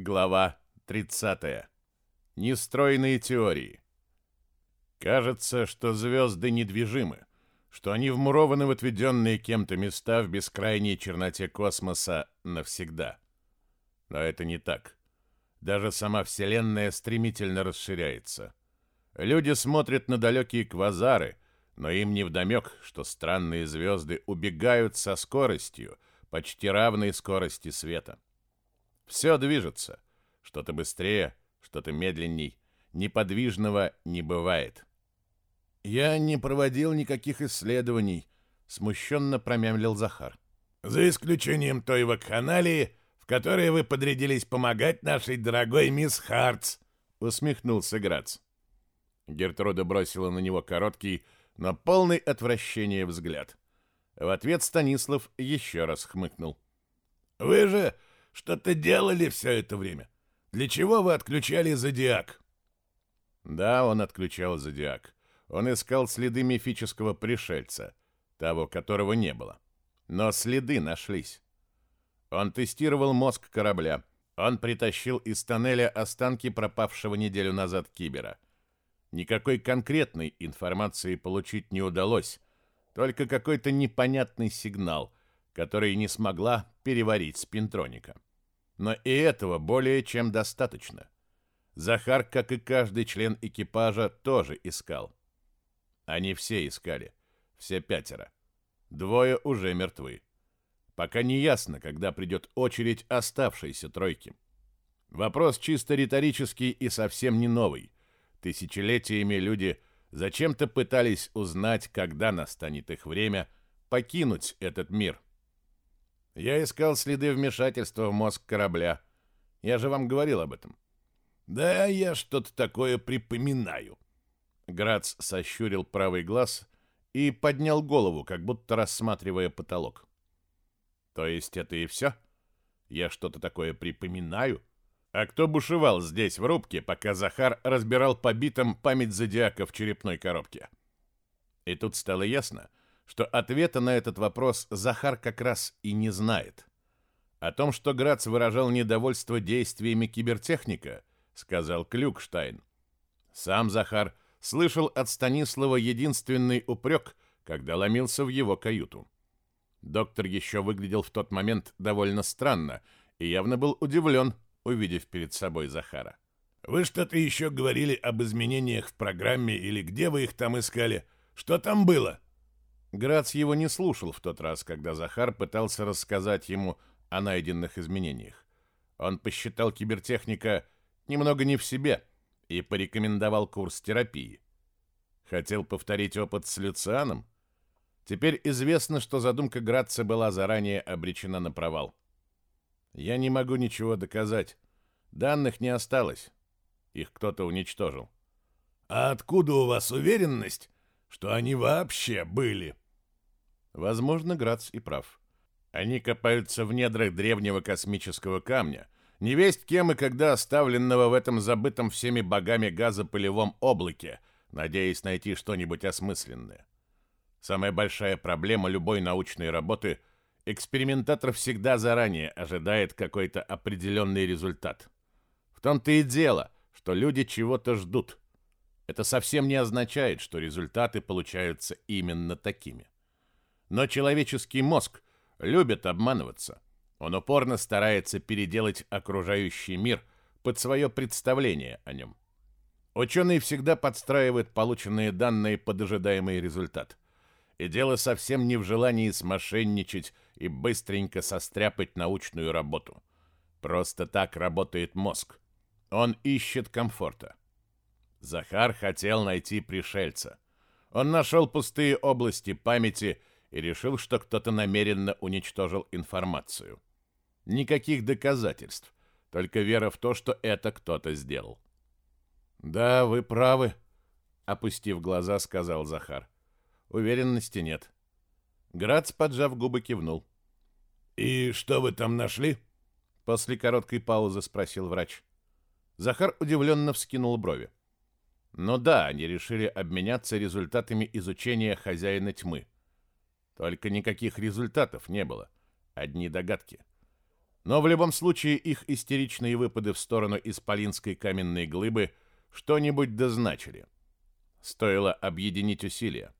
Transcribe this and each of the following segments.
Глава 30. Нестройные теории. Кажется, что звезды недвижимы, что они вмурованы в отведенные кем-то места в бескрайней черноте космоса навсегда. Но это не так. Даже сама Вселенная стремительно расширяется. Люди смотрят на далекие квазары, но им не вдомек, что странные звезды убегают со скоростью, почти равной скорости света. Все движется. Что-то быстрее, что-то медленней. Неподвижного не бывает. «Я не проводил никаких исследований», — смущенно промямлил Захар. «За исключением той вакханалии, в которой вы подрядились помогать нашей дорогой мисс Хартс», — усмехнулся Грац. Гертруда бросила на него короткий, но полный отвращения взгляд. В ответ Станислав еще раз хмыкнул. «Вы же что-то делали все это время. Для чего вы отключали зодиак?» Да, он отключал зодиак. Он искал следы мифического пришельца, того, которого не было. Но следы нашлись. Он тестировал мозг корабля. Он притащил из тоннеля останки пропавшего неделю назад кибера. Никакой конкретной информации получить не удалось, только какой-то непонятный сигнал, который не смогла переварить спинтроника но и этого более чем достаточно. Захар, как и каждый член экипажа, тоже искал. Они все искали, все пятеро. Двое уже мертвы. Пока не ясно, когда придет очередь оставшейся тройки. Вопрос чисто риторический и совсем не новый. Тысячелетиями люди зачем-то пытались узнать, когда настанет их время покинуть этот мир – я искал следы вмешательства в мозг корабля. Я же вам говорил об этом. Да, я что-то такое припоминаю. Грац сощурил правый глаз и поднял голову, как будто рассматривая потолок. То есть это и все? Я что-то такое припоминаю? А кто бушевал здесь, в рубке, пока Захар разбирал по память зодиака в черепной коробке? И тут стало ясно, что ответа на этот вопрос Захар как раз и не знает. О том, что Грац выражал недовольство действиями кибертехника, сказал Клюкштайн. Сам Захар слышал от Станислава единственный упрек, когда ломился в его каюту. Доктор еще выглядел в тот момент довольно странно и явно был удивлен, увидев перед собой Захара. «Вы что-то еще говорили об изменениях в программе или где вы их там искали? Что там было?» Грац его не слушал в тот раз, когда Захар пытался рассказать ему о найденных изменениях. Он посчитал кибертехника немного не в себе и порекомендовал курс терапии. Хотел повторить опыт с Люцианом? Теперь известно, что задумка Граца была заранее обречена на провал. Я не могу ничего доказать. Данных не осталось. Их кто-то уничтожил. «А откуда у вас уверенность, что они вообще были. Возможно, Грац и прав. Они копаются в недрах древнего космического камня, невесть кем и когда оставленного в этом забытом всеми богами газопылевом облаке, надеясь найти что-нибудь осмысленное. Самая большая проблема любой научной работы – экспериментатор всегда заранее ожидает какой-то определенный результат. В том-то и дело, что люди чего-то ждут – это совсем не означает, что результаты получаются именно такими. Но человеческий мозг любит обманываться. Он упорно старается переделать окружающий мир под свое представление о нем. Ученые всегда подстраивают полученные данные под ожидаемый результат. И дело совсем не в желании смошенничать и быстренько состряпать научную работу. Просто так работает мозг. Он ищет комфорта. Захар хотел найти пришельца. Он нашел пустые области памяти и решил, что кто-то намеренно уничтожил информацию. Никаких доказательств, только вера в то, что это кто-то сделал. «Да, вы правы», — опустив глаза, сказал Захар. «Уверенности нет». Грац, поджав губы, кивнул. «И что вы там нашли?» После короткой паузы спросил врач. Захар удивленно вскинул брови. Но да, они решили обменяться результатами изучения хозяина тьмы. Только никаких результатов не было, одни догадки. Но в любом случае их истеричные выпады в сторону исполинской каменной глыбы что-нибудь дозначили. Стоило объединить усилия.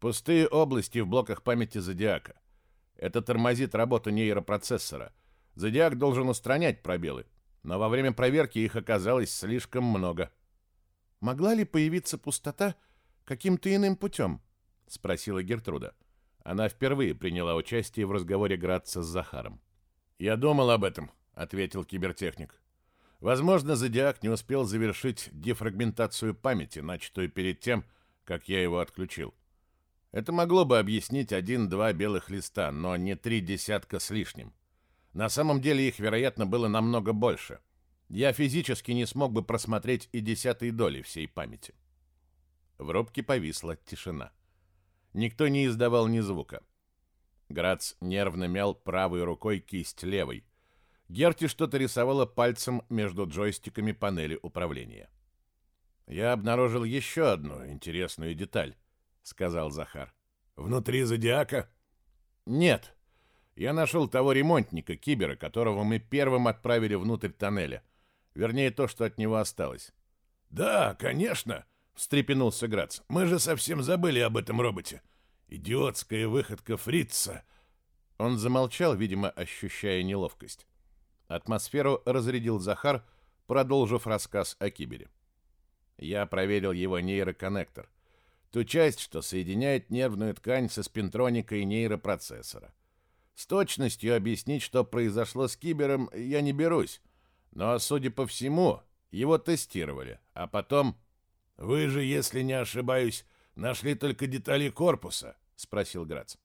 Пустые области в блоках памяти зодиака. Это тормозит работу нейропроцессора. Зодиак должен устранять пробелы, но во время проверки их оказалось слишком много могла ли появиться пустота каким-то иным путем?» — спросила Гертруда. Она впервые приняла участие в разговоре Градца с Захаром. «Я думал об этом», — ответил кибертехник. «Возможно, Зодиак не успел завершить дефрагментацию памяти, начатую перед тем, как я его отключил. Это могло бы объяснить один-два белых листа, но не три десятка с лишним. На самом деле их, вероятно, было намного больше. Я физически не смог бы просмотреть и десятой доли всей памяти. В рубке повисла тишина. Никто не издавал ни звука. Грац нервно мял правой рукой кисть левой. Герти что-то рисовала пальцем между джойстиками панели управления. «Я обнаружил еще одну интересную деталь», — сказал Захар. «Внутри зодиака?» «Нет. Я нашел того ремонтника, кибера, которого мы первым отправили внутрь тоннеля. Вернее, то, что от него осталось. «Да, конечно!» — встрепенулся Грац. «Мы же совсем забыли об этом роботе. Идиотская выходка фрица!» Он замолчал, видимо, ощущая неловкость. Атмосферу разрядил Захар, продолжив рассказ о кибере. Я проверил его нейроконнектор. Ту часть, что соединяет нервную ткань со спинтроникой нейропроцессора. С точностью объяснить, что произошло с кибером, я не берусь, но, судя по всему, его тестировали, а потом... «Вы же, если не ошибаюсь, нашли только детали корпуса?» — спросил Грац.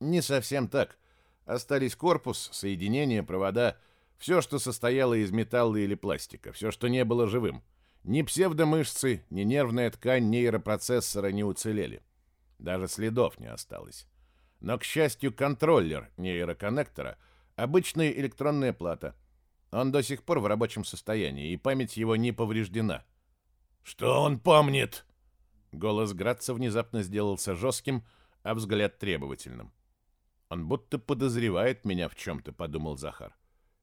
«Не совсем так. Остались корпус, соединения, провода, все, что состояло из металла или пластика, все, что не было живым. Ни псевдомышцы, ни нервная ткань нейропроцессора не уцелели. Даже следов не осталось. Но, к счастью, контроллер нейроконнектора — обычная электронная плата — он до сих пор в рабочем состоянии, и память его не повреждена. «Что он помнит?» Голос Градца внезапно сделался жестким, а взгляд требовательным. «Он будто подозревает меня в чем-то», — подумал Захар.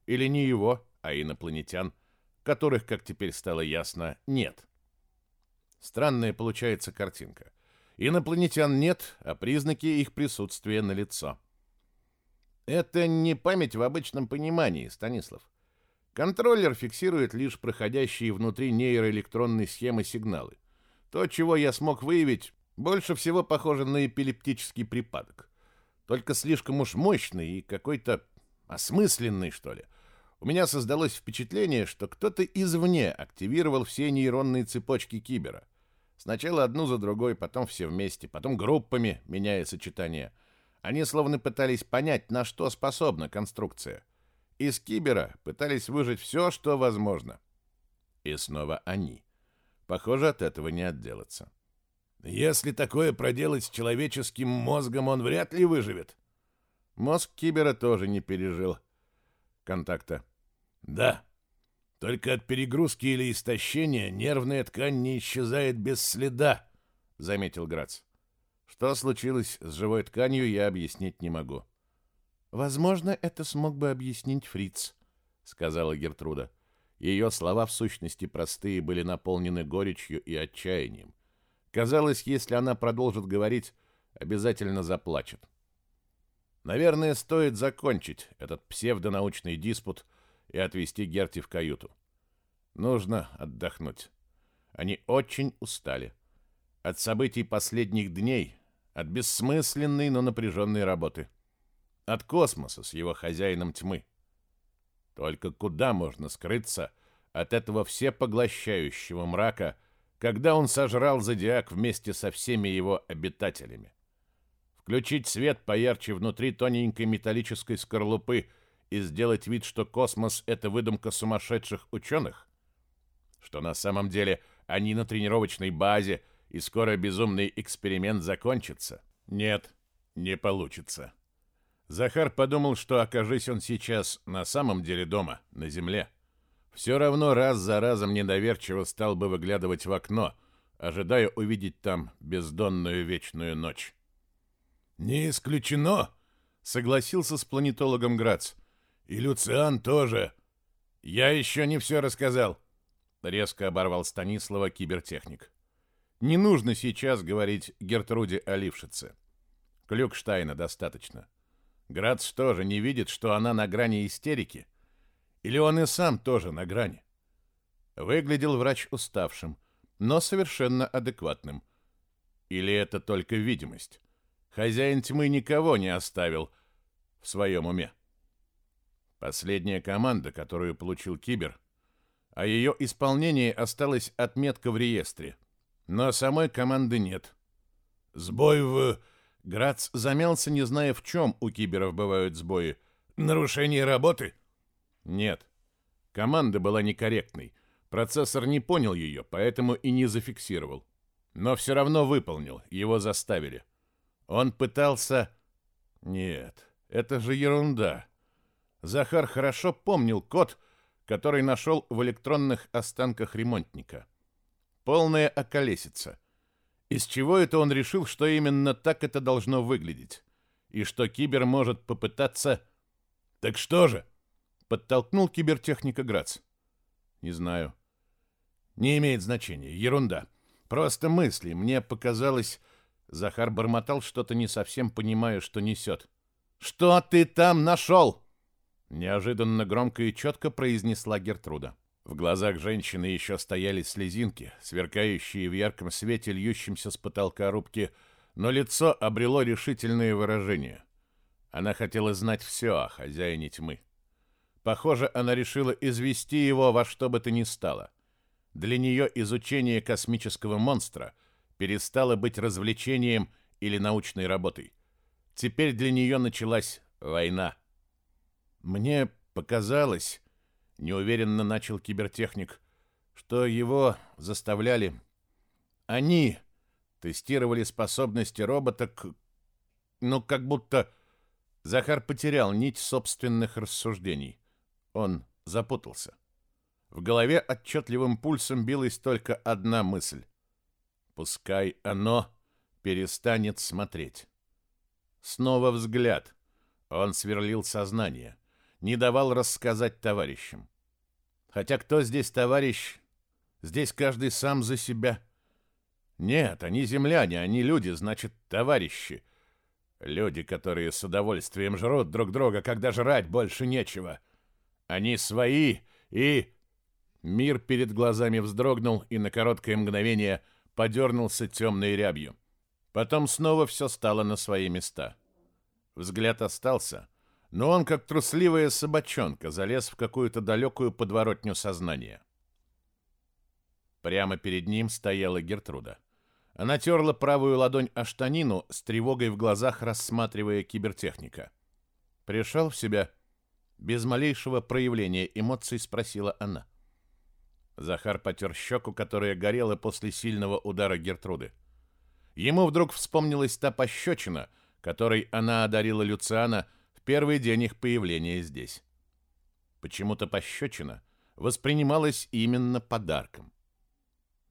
«Или не его, а инопланетян, которых, как теперь стало ясно, нет». Странная получается картинка. Инопланетян нет, а признаки их присутствия налицо. «Это не память в обычном понимании, Станислав. Контроллер фиксирует лишь проходящие внутри нейроэлектронной схемы сигналы. То, чего я смог выявить, больше всего похоже на эпилептический припадок. Только слишком уж мощный и какой-то осмысленный, что ли. У меня создалось впечатление, что кто-то извне активировал все нейронные цепочки кибера. Сначала одну за другой, потом все вместе, потом группами, меняя сочетание. Они словно пытались понять, на что способна конструкция. Из кибера пытались выжить все, что возможно. И снова они. Похоже, от этого не отделаться. Если такое проделать с человеческим мозгом, он вряд ли выживет. Мозг кибера тоже не пережил контакта. Да. Только от перегрузки или истощения нервная ткань не исчезает без следа, заметил Грац. Что случилось с живой тканью, я объяснить не могу. «Возможно, это смог бы объяснить Фриц», — сказала Гертруда. Ее слова в сущности простые были наполнены горечью и отчаянием. Казалось, если она продолжит говорить, обязательно заплачет. Наверное, стоит закончить этот псевдонаучный диспут и отвезти Герти в каюту. Нужно отдохнуть. Они очень устали. От событий последних дней, от бессмысленной, но напряженной работы — от космоса с его хозяином тьмы. Только куда можно скрыться от этого всепоглощающего мрака, когда он сожрал зодиак вместе со всеми его обитателями? Включить свет поярче внутри тоненькой металлической скорлупы и сделать вид, что космос — это выдумка сумасшедших ученых? Что на самом деле они на тренировочной базе, и скоро безумный эксперимент закончится? Нет, не получится. Захар подумал, что окажись он сейчас на самом деле дома, на земле. Все равно раз за разом недоверчиво стал бы выглядывать в окно, ожидая увидеть там бездонную вечную ночь. «Не исключено!» — согласился с планетологом Грац. «И Люциан тоже!» «Я еще не все рассказал!» — резко оборвал Станислава кибертехник. «Не нужно сейчас говорить Гертруде Олившице. Клюкштайна достаточно». Грац тоже не видит, что она на грани истерики? Или он и сам тоже на грани? Выглядел врач уставшим, но совершенно адекватным. Или это только видимость? Хозяин тьмы никого не оставил в своем уме. Последняя команда, которую получил Кибер, о а ее исполнении осталась отметка в реестре. Но самой команды нет. «Сбой в...» Грац замялся, не зная, в чем у киберов бывают сбои. «Нарушение работы?» «Нет. Команда была некорректной. Процессор не понял ее, поэтому и не зафиксировал. Но все равно выполнил, его заставили. Он пытался... Нет, это же ерунда. Захар хорошо помнил код, который нашел в электронных останках ремонтника. Полная околесица. Из чего это он решил, что именно так это должно выглядеть? И что кибер может попытаться... «Так что же?» — подтолкнул кибертехника Грац. «Не знаю». «Не имеет значения. Ерунда. Просто мысли. Мне показалось...» Захар бормотал что-то, не совсем понимая, что несет. «Что ты там нашел?» Неожиданно громко и четко произнесла Гертруда. В глазах женщины еще стояли слезинки, сверкающие в ярком свете, льющемся с потолка рубки, но лицо обрело решительное выражение. Она хотела знать все о хозяине тьмы. Похоже, она решила извести его во что бы то ни стало. Для нее изучение космического монстра перестало быть развлечением или научной работой. Теперь для нее началась война. «Мне показалось», неуверенно начал кибертехник, что его заставляли... Они тестировали способности робота к... Ну, как будто... Захар потерял нить собственных рассуждений. Он запутался. В голове отчетливым пульсом билась только одна мысль. «Пускай оно перестанет смотреть». Снова взгляд. Он сверлил сознание не давал рассказать товарищам. Хотя кто здесь товарищ? Здесь каждый сам за себя. Нет, они земляне, они люди, значит, товарищи. Люди, которые с удовольствием жрут друг друга, когда жрать больше нечего. Они свои и... Мир перед глазами вздрогнул и на короткое мгновение подернулся темной рябью. Потом снова все стало на свои места. Взгляд остался — но он, как трусливая собачонка, залез в какую-то далекую подворотню сознания. Прямо перед ним стояла Гертруда. Она терла правую ладонь о штанину, с тревогой в глазах рассматривая кибертехника. Пришел в себя. Без малейшего проявления эмоций спросила она. Захар потер щеку, которая горела после сильного удара Гертруды. Ему вдруг вспомнилась та пощечина, которой она одарила Люциана, первый день их появления здесь. Почему-то пощечина воспринималась именно подарком.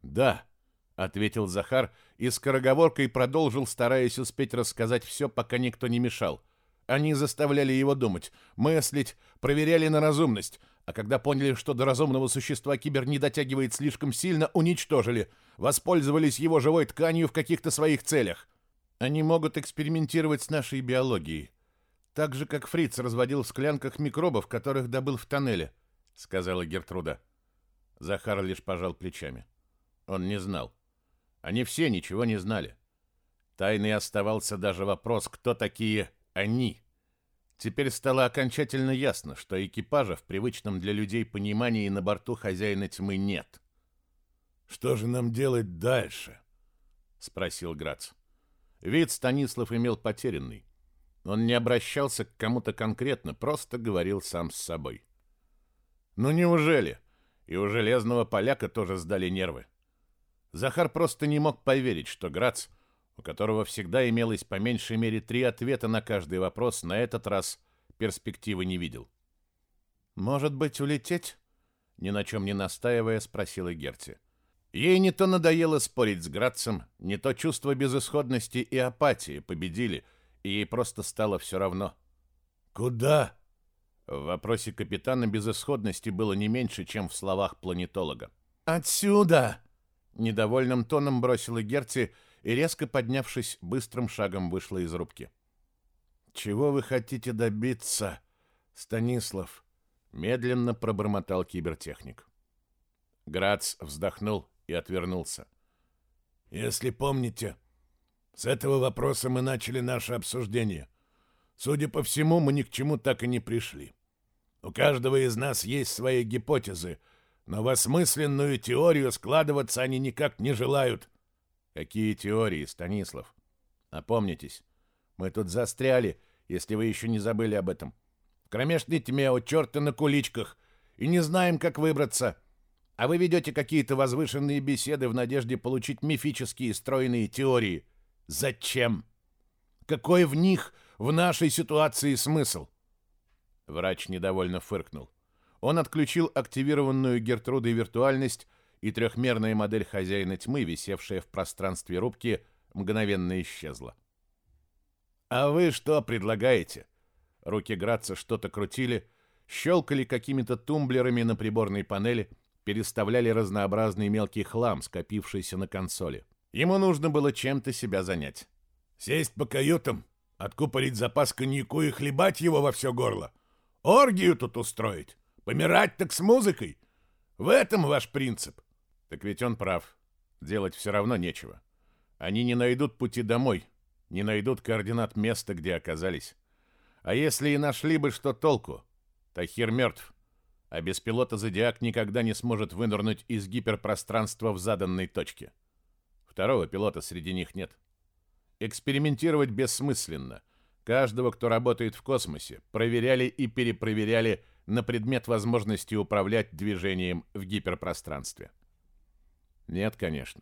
«Да», — ответил Захар и скороговоркой продолжил, стараясь успеть рассказать все, пока никто не мешал. Они заставляли его думать, мыслить, проверяли на разумность, а когда поняли, что до разумного существа кибер не дотягивает слишком сильно, уничтожили, воспользовались его живой тканью в каких-то своих целях. Они могут экспериментировать с нашей биологией, так же, как Фриц разводил в склянках микробов, которых добыл в тоннеле», — сказала Гертруда. Захар лишь пожал плечами. Он не знал. Они все ничего не знали. Тайный оставался даже вопрос, кто такие «они». Теперь стало окончательно ясно, что экипажа в привычном для людей понимании на борту хозяина тьмы нет. «Что же нам делать дальше?» — спросил Грац. Вид Станислав имел потерянный. Он не обращался к кому-то конкретно, просто говорил сам с собой. «Ну неужели?» И у железного поляка тоже сдали нервы. Захар просто не мог поверить, что Грац, у которого всегда имелось по меньшей мере три ответа на каждый вопрос, на этот раз перспективы не видел. «Может быть, улететь?» Ни на чем не настаивая, спросила Герти. Ей не то надоело спорить с Грацем, не то чувство безысходности и апатии победили – ей просто стало все равно. «Куда?» В вопросе капитана безысходности было не меньше, чем в словах планетолога. «Отсюда!» Недовольным тоном бросила Герти и, резко поднявшись, быстрым шагом вышла из рубки. «Чего вы хотите добиться, Станислав?» Медленно пробормотал кибертехник. Грац вздохнул и отвернулся. «Если помните, с этого вопроса мы начали наше обсуждение. Судя по всему, мы ни к чему так и не пришли. У каждого из нас есть свои гипотезы, но в осмысленную теорию складываться они никак не желают. Какие теории, Станислав? Опомнитесь, мы тут застряли, если вы еще не забыли об этом. В кромешной тьме, у черта на куличках, и не знаем, как выбраться. А вы ведете какие-то возвышенные беседы в надежде получить мифические стройные теории — Зачем? Какой в них в нашей ситуации смысл? Врач недовольно фыркнул. Он отключил активированную Гертрудой виртуальность, и трехмерная модель хозяина тьмы, висевшая в пространстве рубки, мгновенно исчезла. «А вы что предлагаете?» Руки Граца что-то крутили, щелкали какими-то тумблерами на приборной панели, переставляли разнообразный мелкий хлам, скопившийся на консоли. Ему нужно было чем-то себя занять. «Сесть по каютам, откупорить запас коньяку и хлебать его во все горло. Оргию тут устроить, помирать так с музыкой. В этом ваш принцип». Так ведь он прав. Делать все равно нечего. Они не найдут пути домой, не найдут координат места, где оказались. А если и нашли бы, что толку? Тахир мертв. А без пилота «Зодиак» никогда не сможет вынырнуть из гиперпространства в заданной точке. Второго пилота среди них нет. Экспериментировать бессмысленно. Каждого, кто работает в космосе, проверяли и перепроверяли на предмет возможности управлять движением в гиперпространстве. Нет, конечно.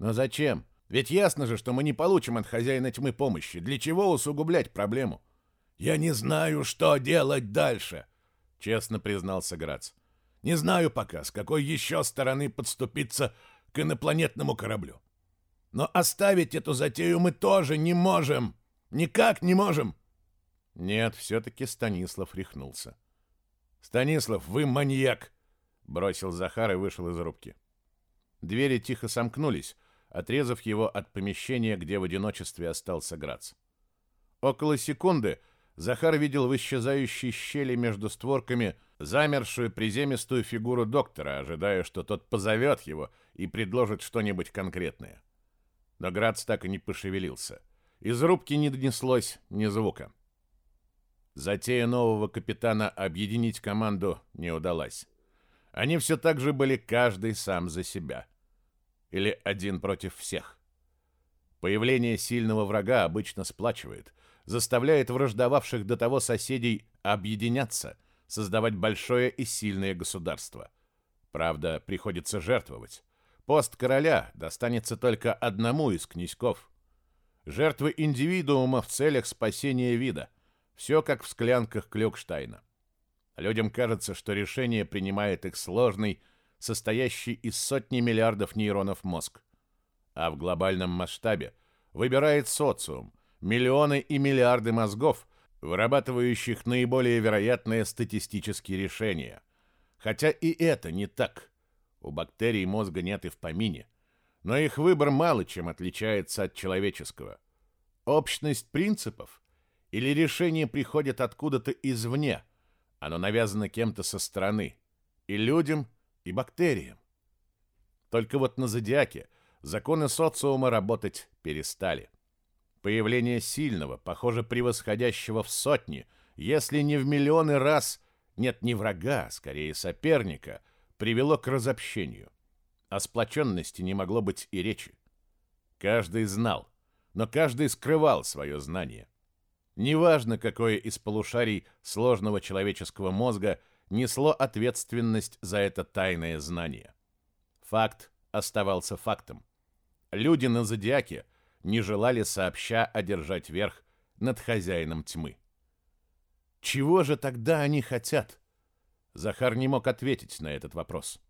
Но зачем? Ведь ясно же, что мы не получим от хозяина тьмы помощи. Для чего усугублять проблему? Я не знаю, что делать дальше, честно признался Грац. Не знаю пока, с какой еще стороны подступиться к инопланетному кораблю. Но оставить эту затею мы тоже не можем. Никак не можем. Нет, все-таки Станислав рехнулся. «Станислав, вы маньяк!» — бросил Захар и вышел из рубки. Двери тихо сомкнулись, отрезав его от помещения, где в одиночестве остался Грац. Около секунды Захар видел в исчезающей щели между створками замершую приземистую фигуру доктора, ожидая, что тот позовет его и предложит что-нибудь конкретное. — но Грац так и не пошевелился. Из рубки не донеслось ни звука. Затея нового капитана объединить команду не удалась. Они все так же были каждый сам за себя. Или один против всех. Появление сильного врага обычно сплачивает, заставляет враждовавших до того соседей объединяться, создавать большое и сильное государство. Правда, приходится жертвовать. Пост короля достанется только одному из князьков. Жертвы индивидуума в целях спасения вида. Все как в склянках Клёкштайна. Людям кажется, что решение принимает их сложный, состоящий из сотни миллиардов нейронов мозг. А в глобальном масштабе выбирает социум, миллионы и миллиарды мозгов, вырабатывающих наиболее вероятные статистические решения. Хотя и это не так. У бактерий мозга нет и в помине. Но их выбор мало чем отличается от человеческого. Общность принципов или решение приходит откуда-то извне, оно навязано кем-то со стороны, и людям, и бактериям. Только вот на зодиаке законы социума работать перестали. Появление сильного, похоже, превосходящего в сотни, если не в миллионы раз, нет не врага, а скорее соперника – привело к разобщению. О сплоченности не могло быть и речи. Каждый знал, но каждый скрывал свое знание. Неважно, какое из полушарий сложного человеческого мозга несло ответственность за это тайное знание. Факт оставался фактом. Люди на зодиаке не желали сообща одержать верх над хозяином тьмы. Чего же тогда они хотят? Захар не мог ответить на этот вопрос.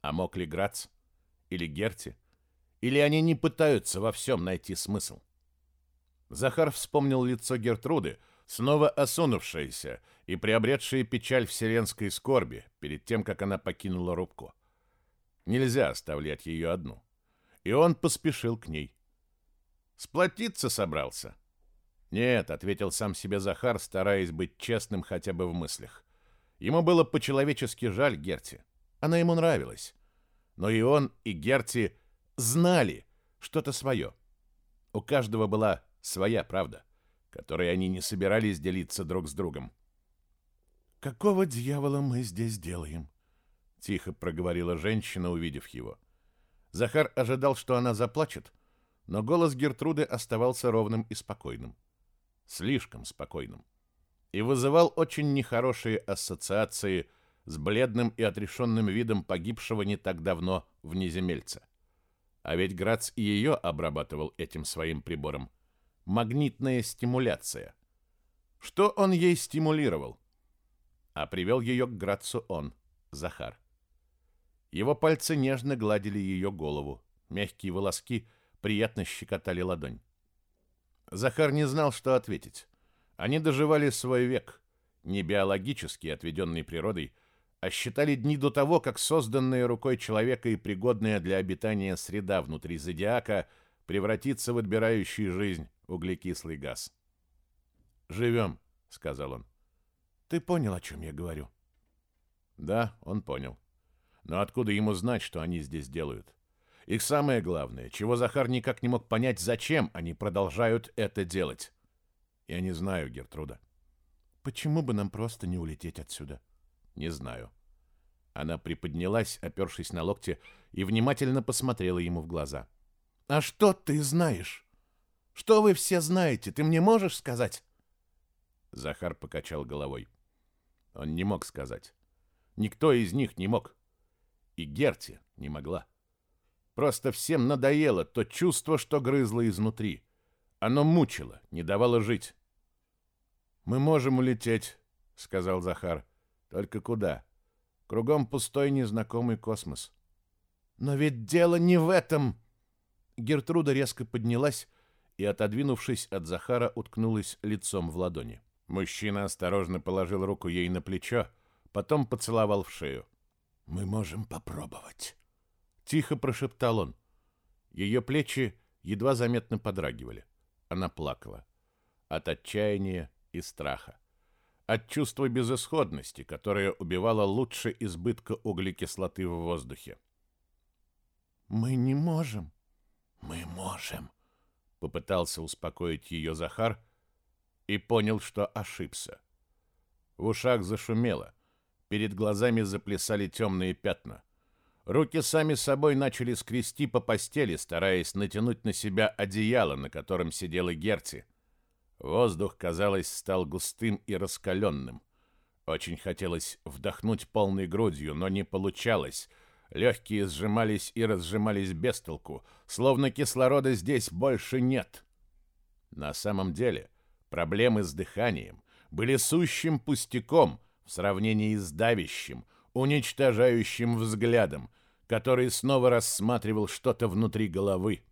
А мог ли Грац? Или Герти? Или они не пытаются во всем найти смысл? Захар вспомнил лицо Гертруды, снова осунувшееся и приобретшее печаль вселенской скорби перед тем, как она покинула рубку. Нельзя оставлять ее одну. И он поспешил к ней. «Сплотиться собрался?» «Нет», — ответил сам себе Захар, стараясь быть честным хотя бы в мыслях. Ему было по-человечески жаль Герти. Она ему нравилась. Но и он, и Герти знали что-то свое. У каждого была своя правда, которой они не собирались делиться друг с другом. «Какого дьявола мы здесь делаем?» — тихо проговорила женщина, увидев его. Захар ожидал, что она заплачет, но голос Гертруды оставался ровным и спокойным. Слишком спокойным. — и вызывал очень нехорошие ассоциации с бледным и отрешенным видом погибшего не так давно внеземельца. А ведь Грац и ее обрабатывал этим своим прибором. Магнитная стимуляция. Что он ей стимулировал? А привел ее к Грацу он, Захар. Его пальцы нежно гладили ее голову. Мягкие волоски приятно щекотали ладонь. Захар не знал, что ответить. Они доживали свой век, не биологически отведенный природой, а считали дни до того, как созданная рукой человека и пригодная для обитания среда внутри зодиака превратится в отбирающий жизнь углекислый газ. «Живем», — сказал он. «Ты понял, о чем я говорю?» Да, он понял. Но откуда ему знать, что они здесь делают? Их самое главное, чего Захар никак не мог понять, зачем они продолжают это делать. Я не знаю, Гертруда. Почему бы нам просто не улететь отсюда? Не знаю. Она приподнялась, опершись на локте, и внимательно посмотрела ему в глаза. А что ты знаешь? Что вы все знаете? Ты мне можешь сказать? Захар покачал головой. Он не мог сказать. Никто из них не мог. И Герти не могла. Просто всем надоело то чувство, что грызло изнутри. Оно мучило, не давало жить. «Мы можем улететь», — сказал Захар. «Только куда? Кругом пустой незнакомый космос». «Но ведь дело не в этом!» Гертруда резко поднялась и, отодвинувшись от Захара, уткнулась лицом в ладони. Мужчина осторожно положил руку ей на плечо, потом поцеловал в шею. «Мы можем попробовать», — тихо прошептал он. Ее плечи едва заметно подрагивали. Она плакала. От отчаяния, и страха. От чувства безысходности, которое убивало лучше избытка углекислоты в воздухе. «Мы не можем». «Мы можем», — попытался успокоить ее Захар и понял, что ошибся. В ушах зашумело, перед глазами заплясали темные пятна. Руки сами собой начали скрести по постели, стараясь натянуть на себя одеяло, на котором сидела Герти, Воздух, казалось, стал густым и раскаленным. Очень хотелось вдохнуть полной грудью, но не получалось. Легкие сжимались и разжимались без толку, словно кислорода здесь больше нет. На самом деле, проблемы с дыханием были сущим пустяком в сравнении с давящим, уничтожающим взглядом, который снова рассматривал что-то внутри головы.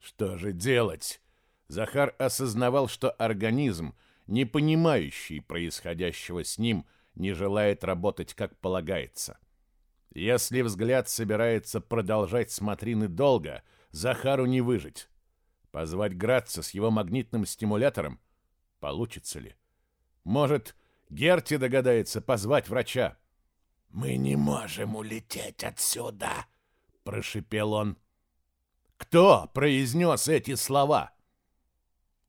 Что же делать? Захар осознавал, что организм, не понимающий происходящего с ним, не желает работать как полагается. Если взгляд собирается продолжать смотрины долго, Захару не выжить. Позвать Граца с его магнитным стимулятором? Получится ли? Может, Герти догадается позвать врача? «Мы не можем улететь отсюда!» — прошипел он. Кто произнес эти слова?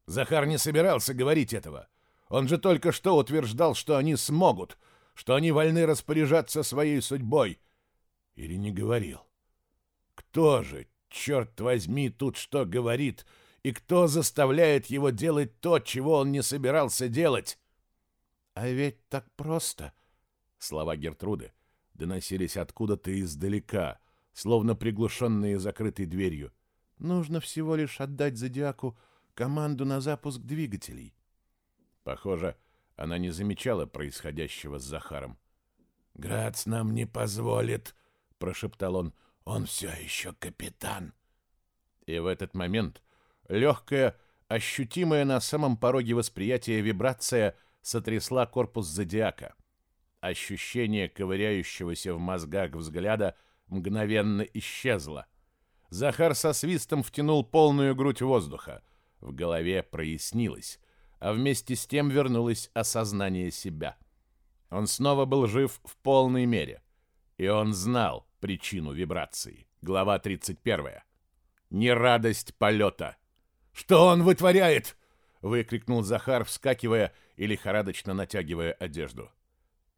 Захар не собирался говорить этого. Он же только что утверждал, что они смогут, что они вольны распоряжаться своей судьбой. Или не говорил? Кто же, черт возьми, тут что говорит, и кто заставляет его делать то, чего он не собирался делать? «А ведь так просто!» Слова Гертруды доносились откуда-то издалека, словно приглушенные закрытой дверью. «Нужно всего лишь отдать Зодиаку...» команду на запуск двигателей. Похоже, она не замечала происходящего с Захаром. «Грац нам не позволит», — прошептал он. «Он все еще капитан». И в этот момент легкая, ощутимая на самом пороге восприятия вибрация сотрясла корпус зодиака. Ощущение ковыряющегося в мозгах взгляда мгновенно исчезло. Захар со свистом втянул полную грудь воздуха — в голове прояснилось, а вместе с тем вернулось осознание себя. Он снова был жив в полной мере, и он знал причину вибрации. Глава 31. Не радость полета. «Что он вытворяет?» — выкрикнул Захар, вскакивая и лихорадочно натягивая одежду.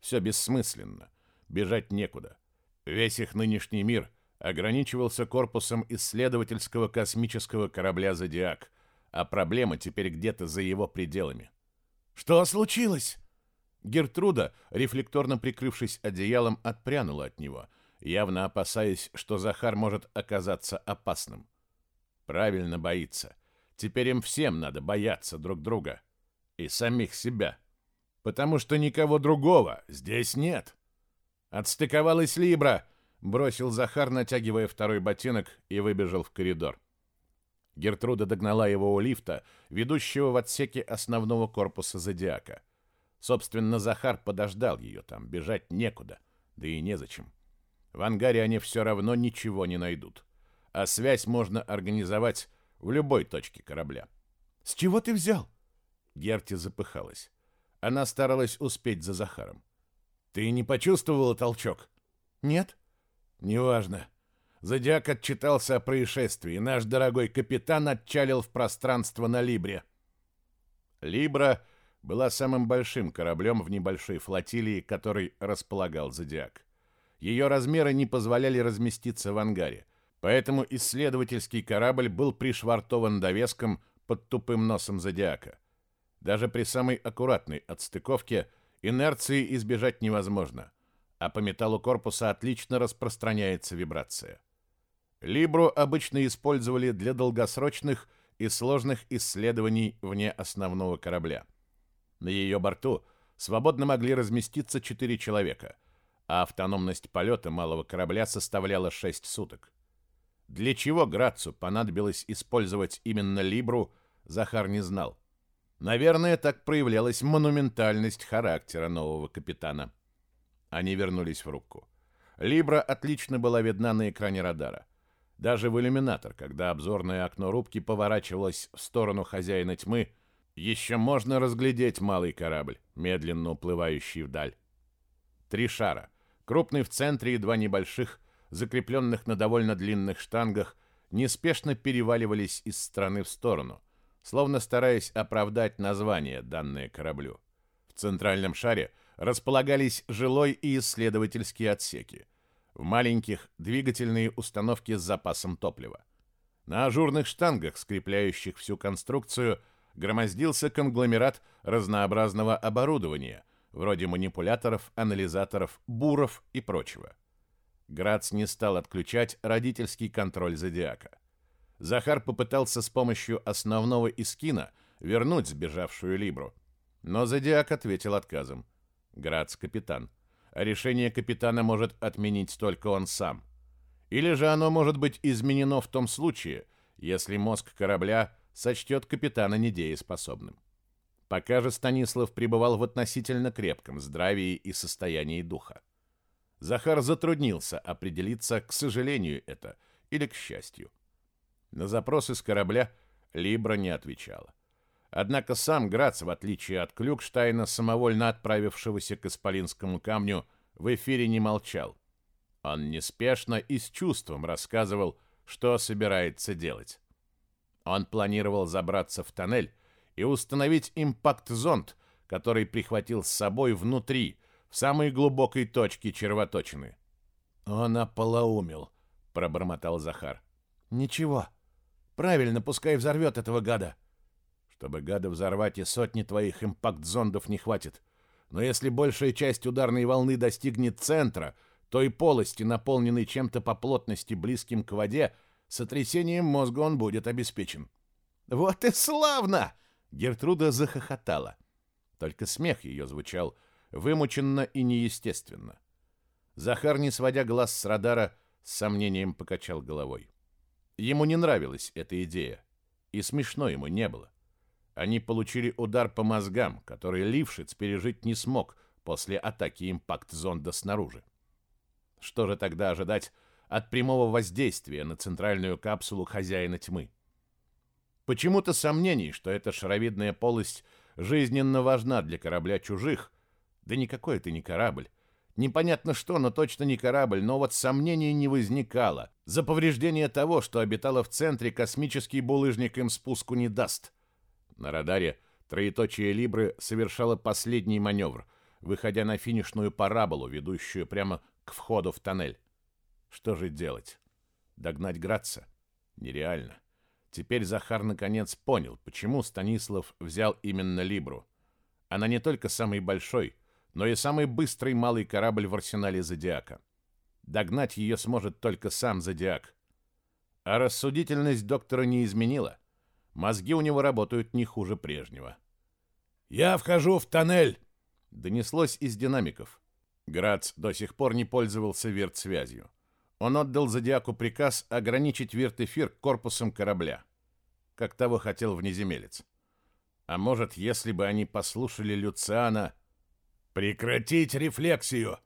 Все бессмысленно. Бежать некуда. Весь их нынешний мир ограничивался корпусом исследовательского космического корабля «Зодиак», а проблема теперь где-то за его пределами. «Что случилось?» Гертруда, рефлекторно прикрывшись одеялом, отпрянула от него, явно опасаясь, что Захар может оказаться опасным. Правильно боится. Теперь им всем надо бояться друг друга. И самих себя. Потому что никого другого здесь нет. Отстыковалась Либра, бросил Захар, натягивая второй ботинок, и выбежал в коридор. Гертруда догнала его у лифта, ведущего в отсеке основного корпуса «Зодиака». Собственно, Захар подождал ее там, бежать некуда, да и незачем. В ангаре они все равно ничего не найдут. А связь можно организовать в любой точке корабля. «С чего ты взял?» Герти запыхалась. Она старалась успеть за Захаром. «Ты не почувствовала толчок?» «Нет». «Неважно. Зодиак отчитался о происшествии. Наш дорогой капитан отчалил в пространство на Либре. Либра была самым большим кораблем в небольшой флотилии, который располагал Зодиак. Ее размеры не позволяли разместиться в ангаре, поэтому исследовательский корабль был пришвартован довеском под тупым носом Зодиака. Даже при самой аккуратной отстыковке инерции избежать невозможно, а по металлу корпуса отлично распространяется вибрация. Либру обычно использовали для долгосрочных и сложных исследований вне основного корабля. На ее борту свободно могли разместиться четыре человека, а автономность полета малого корабля составляла 6 суток. Для чего Грацу понадобилось использовать именно Либру, Захар не знал. Наверное, так проявлялась монументальность характера нового капитана. Они вернулись в рубку. Либра отлично была видна на экране радара. Даже в иллюминатор, когда обзорное окно рубки поворачивалось в сторону хозяина тьмы, еще можно разглядеть малый корабль, медленно уплывающий вдаль. Три шара, крупный в центре и два небольших, закрепленных на довольно длинных штангах, неспешно переваливались из стороны в сторону, словно стараясь оправдать название, данное кораблю. В центральном шаре располагались жилой и исследовательские отсеки – в маленьких двигательные установки с запасом топлива. На ажурных штангах, скрепляющих всю конструкцию, громоздился конгломерат разнообразного оборудования, вроде манипуляторов, анализаторов, буров и прочего. Грац не стал отключать родительский контроль зодиака. Захар попытался с помощью основного искина вернуть сбежавшую Либру, но зодиак ответил отказом. Грац — капитан. Решение капитана может отменить только он сам. Или же оно может быть изменено в том случае, если мозг корабля сочтет капитана недееспособным. Пока же Станислав пребывал в относительно крепком здравии и состоянии духа. Захар затруднился определиться, к сожалению это или к счастью. На запросы с корабля Либра не отвечала. Однако сам Грац, в отличие от Клюкштайна, самовольно отправившегося к Исполинскому камню, в эфире не молчал. Он неспешно и с чувством рассказывал, что собирается делать. Он планировал забраться в тоннель и установить импакт-зонд, который прихватил с собой внутри, в самой глубокой точке червоточины. «Он ополоумил», — пробормотал Захар. «Ничего. Правильно, пускай взорвет этого гада. Чтобы гада взорвать, и сотни твоих импакт-зондов не хватит. Но если большая часть ударной волны достигнет центра, то и полости, наполненной чем-то по плотности близким к воде, сотрясением мозга он будет обеспечен. «Вот и славно!» — Гертруда захохотала. Только смех ее звучал вымученно и неестественно. Захар, не сводя глаз с радара, с сомнением покачал головой. Ему не нравилась эта идея, и смешно ему не было. Они получили удар по мозгам, который Лившиц пережить не смог после атаки импакт-зонда снаружи. Что же тогда ожидать от прямого воздействия на центральную капсулу хозяина тьмы? Почему-то сомнений, что эта шаровидная полость жизненно важна для корабля чужих, да никакой это не корабль, Непонятно что, но точно не корабль, но вот сомнений не возникало. За повреждение того, что обитало в центре, космический булыжник им спуску не даст. На радаре троеточие Либры совершало последний маневр, выходя на финишную параболу, ведущую прямо к входу в тоннель. Что же делать? Догнать Граца? Нереально. Теперь Захар наконец понял, почему Станислав взял именно Либру. Она не только самый большой, но и самый быстрый малый корабль в арсенале Зодиака. Догнать ее сможет только сам Зодиак. А рассудительность доктора не изменила. Мозги у него работают не хуже прежнего. «Я вхожу в тоннель!» — донеслось из динамиков. Грац до сих пор не пользовался вирт Он отдал Зодиаку приказ ограничить вирт корпусом корабля, как того хотел внеземелец. А может, если бы они послушали Люциана... «Прекратить рефлексию!»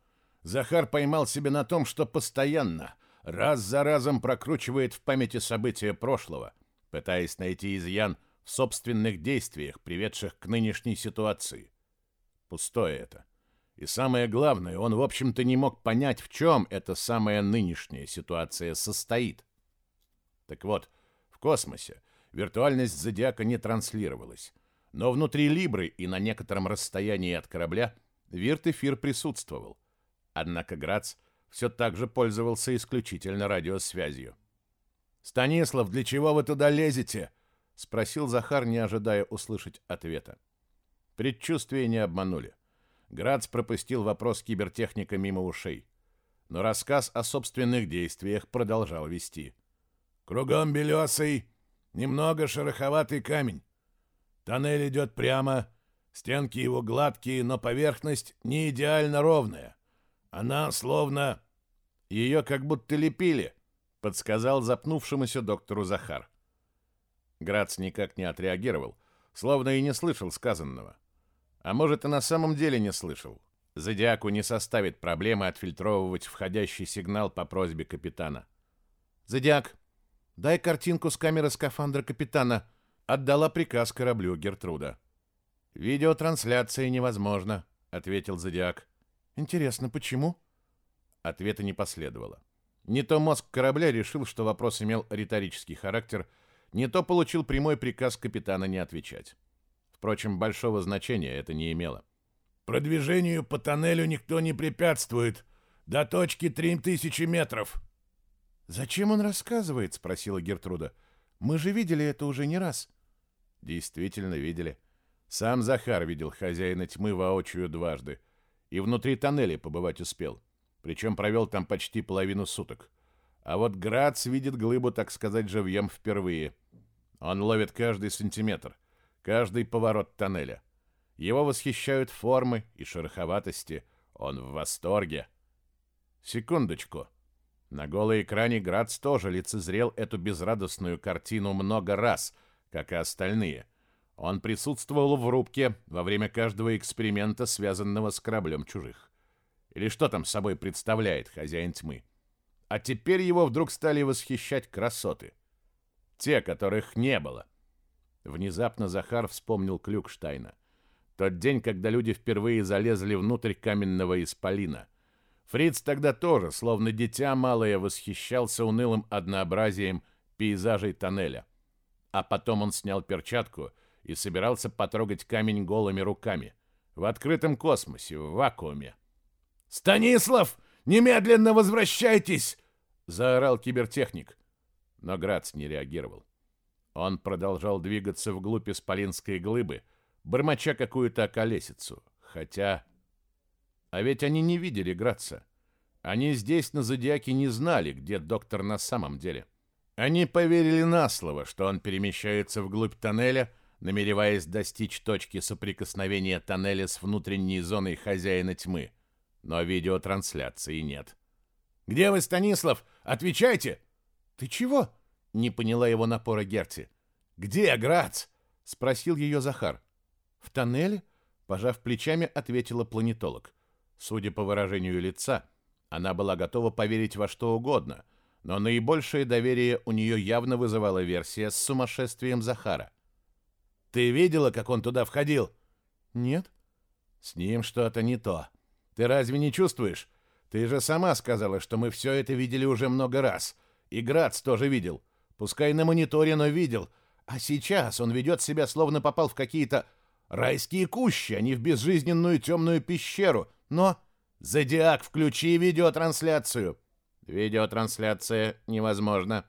Захар поймал себя на том, что постоянно, раз за разом прокручивает в памяти события прошлого, пытаясь найти изъян в собственных действиях, приведших к нынешней ситуации. Пустое это. И самое главное, он, в общем-то, не мог понять, в чем эта самая нынешняя ситуация состоит. Так вот, в космосе виртуальность зодиака не транслировалась, но внутри Либры и на некотором расстоянии от корабля вирт-эфир присутствовал. Однако Грац все так же пользовался исключительно радиосвязью. «Станислав, для чего вы туда лезете?» — спросил Захар, не ожидая услышать ответа. Предчувствия не обманули. Грац пропустил вопрос кибертехника мимо ушей. Но рассказ о собственных действиях продолжал вести. «Кругом белесый, немного шероховатый камень. Тоннель идет прямо, стенки его гладкие, но поверхность не идеально ровная. Она словно...» «Ее как будто лепили», — подсказал запнувшемуся доктору Захар. Грац никак не отреагировал, словно и не слышал сказанного. А может, и на самом деле не слышал. Зодиаку не составит проблемы отфильтровывать входящий сигнал по просьбе капитана. «Зодиак, дай картинку с камеры скафандра капитана», — отдала приказ кораблю Гертруда. «Видеотрансляции невозможно», — ответил Зодиак. «Интересно, почему?» Ответа не последовало. Не то мозг корабля решил, что вопрос имел риторический характер, не то получил прямой приказ капитана не отвечать. Впрочем, большого значения это не имело. «Продвижению по тоннелю никто не препятствует. До точки три тысячи метров». «Зачем он рассказывает?» — спросила Гертруда. «Мы же видели это уже не раз». «Действительно видели. Сам Захар видел хозяина тьмы воочию дважды. И внутри тоннеля побывать успел» причем провел там почти половину суток. А вот Грац видит глыбу, так сказать, живьем впервые. Он ловит каждый сантиметр, каждый поворот тоннеля. Его восхищают формы и шероховатости. Он в восторге. Секундочку. На голой экране Грац тоже лицезрел эту безрадостную картину много раз, как и остальные. Он присутствовал в рубке во время каждого эксперимента, связанного с кораблем чужих или что там собой представляет хозяин тьмы. А теперь его вдруг стали восхищать красоты. Те, которых не было. Внезапно Захар вспомнил Клюкштайна. Тот день, когда люди впервые залезли внутрь каменного исполина. Фриц тогда тоже, словно дитя малое, восхищался унылым однообразием пейзажей тоннеля. А потом он снял перчатку и собирался потрогать камень голыми руками. В открытом космосе, в вакууме. «Станислав, немедленно возвращайтесь!» — заорал кибертехник. Но Грац не реагировал. Он продолжал двигаться вглубь исполинской глыбы, бормоча какую-то околесицу. Хотя... А ведь они не видели Граца. Они здесь, на Зодиаке, не знали, где доктор на самом деле. Они поверили на слово, что он перемещается вглубь тоннеля, намереваясь достичь точки соприкосновения тоннеля с внутренней зоной хозяина тьмы — но видеотрансляции нет. «Где вы, Станислав? Отвечайте!» «Ты чего?» — не поняла его напора Герти. «Где Грац?» — спросил ее Захар. «В тоннеле?» — пожав плечами, ответила планетолог. Судя по выражению лица, она была готова поверить во что угодно, но наибольшее доверие у нее явно вызывала версия с сумасшествием Захара. «Ты видела, как он туда входил?» «Нет». «С ним что-то не то», ты разве не чувствуешь? Ты же сама сказала, что мы все это видели уже много раз. И Грац тоже видел. Пускай на мониторе, но видел. А сейчас он ведет себя, словно попал в какие-то райские кущи, а не в безжизненную темную пещеру. Но... Зодиак, включи видеотрансляцию. Видеотрансляция невозможна.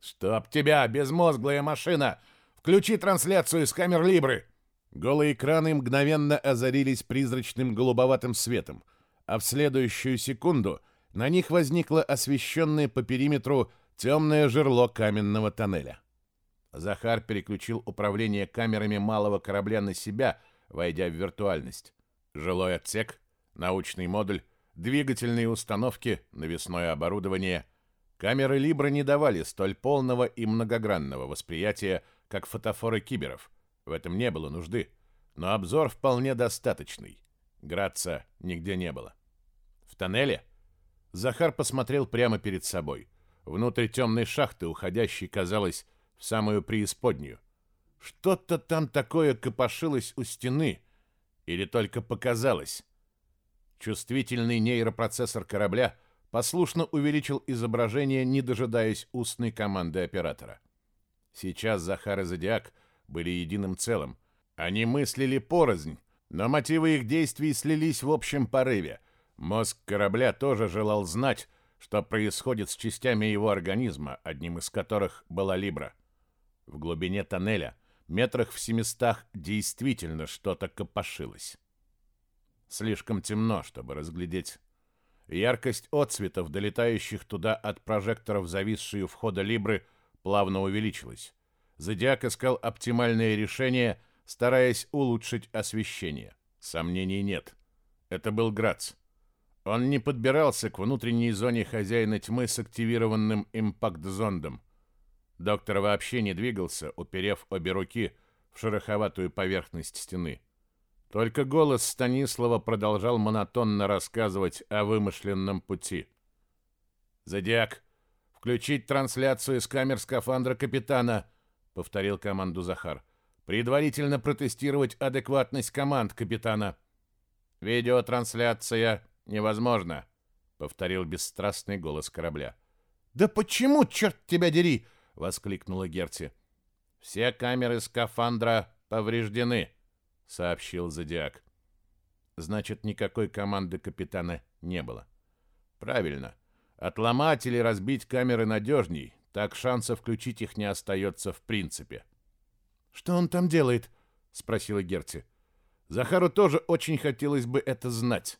Чтоб тебя, безмозглая машина! Включи трансляцию из камер Либры! Голые экраны мгновенно озарились призрачным голубоватым светом, а в следующую секунду на них возникло освещенное по периметру темное жерло каменного тоннеля. Захар переключил управление камерами малого корабля на себя, войдя в виртуальность. Жилой отсек, научный модуль, двигательные установки, навесное оборудование. Камеры Либра не давали столь полного и многогранного восприятия, как фотофоры киберов — в этом не было нужды, но обзор вполне достаточный. Граца нигде не было. В тоннеле Захар посмотрел прямо перед собой. Внутрь темной шахты, уходящей, казалось, в самую преисподнюю. Что-то там такое копошилось у стены, или только показалось. Чувствительный нейропроцессор корабля послушно увеличил изображение, не дожидаясь устной команды оператора. Сейчас Захар и Зодиак — были единым целым. Они мыслили порознь, но мотивы их действий слились в общем порыве. Мозг корабля тоже желал знать, что происходит с частями его организма, одним из которых была Либра. В глубине тоннеля, метрах в семистах, действительно что-то копошилось. Слишком темно, чтобы разглядеть. Яркость отцветов, долетающих туда от прожекторов, зависшую в хода Либры, плавно увеличилась. Зодиак искал оптимальное решение, стараясь улучшить освещение. Сомнений нет. Это был Грац. Он не подбирался к внутренней зоне хозяина тьмы с активированным импакт-зондом. Доктор вообще не двигался, уперев обе руки в шероховатую поверхность стены. Только голос Станислава продолжал монотонно рассказывать о вымышленном пути. «Зодиак, включить трансляцию из камер скафандра капитана!» повторил команду Захар. Предварительно протестировать адекватность команд капитана. Видеотрансляция невозможна, повторил бесстрастный голос корабля. Да почему черт тебя дери, воскликнула Герти. Все камеры скафандра повреждены, сообщил Зодиак. Значит, никакой команды капитана не было. Правильно. Отломать или разбить камеры надежней, так шансов включить их не остается в принципе. «Что он там делает?» — спросила Герти. Захару тоже очень хотелось бы это знать.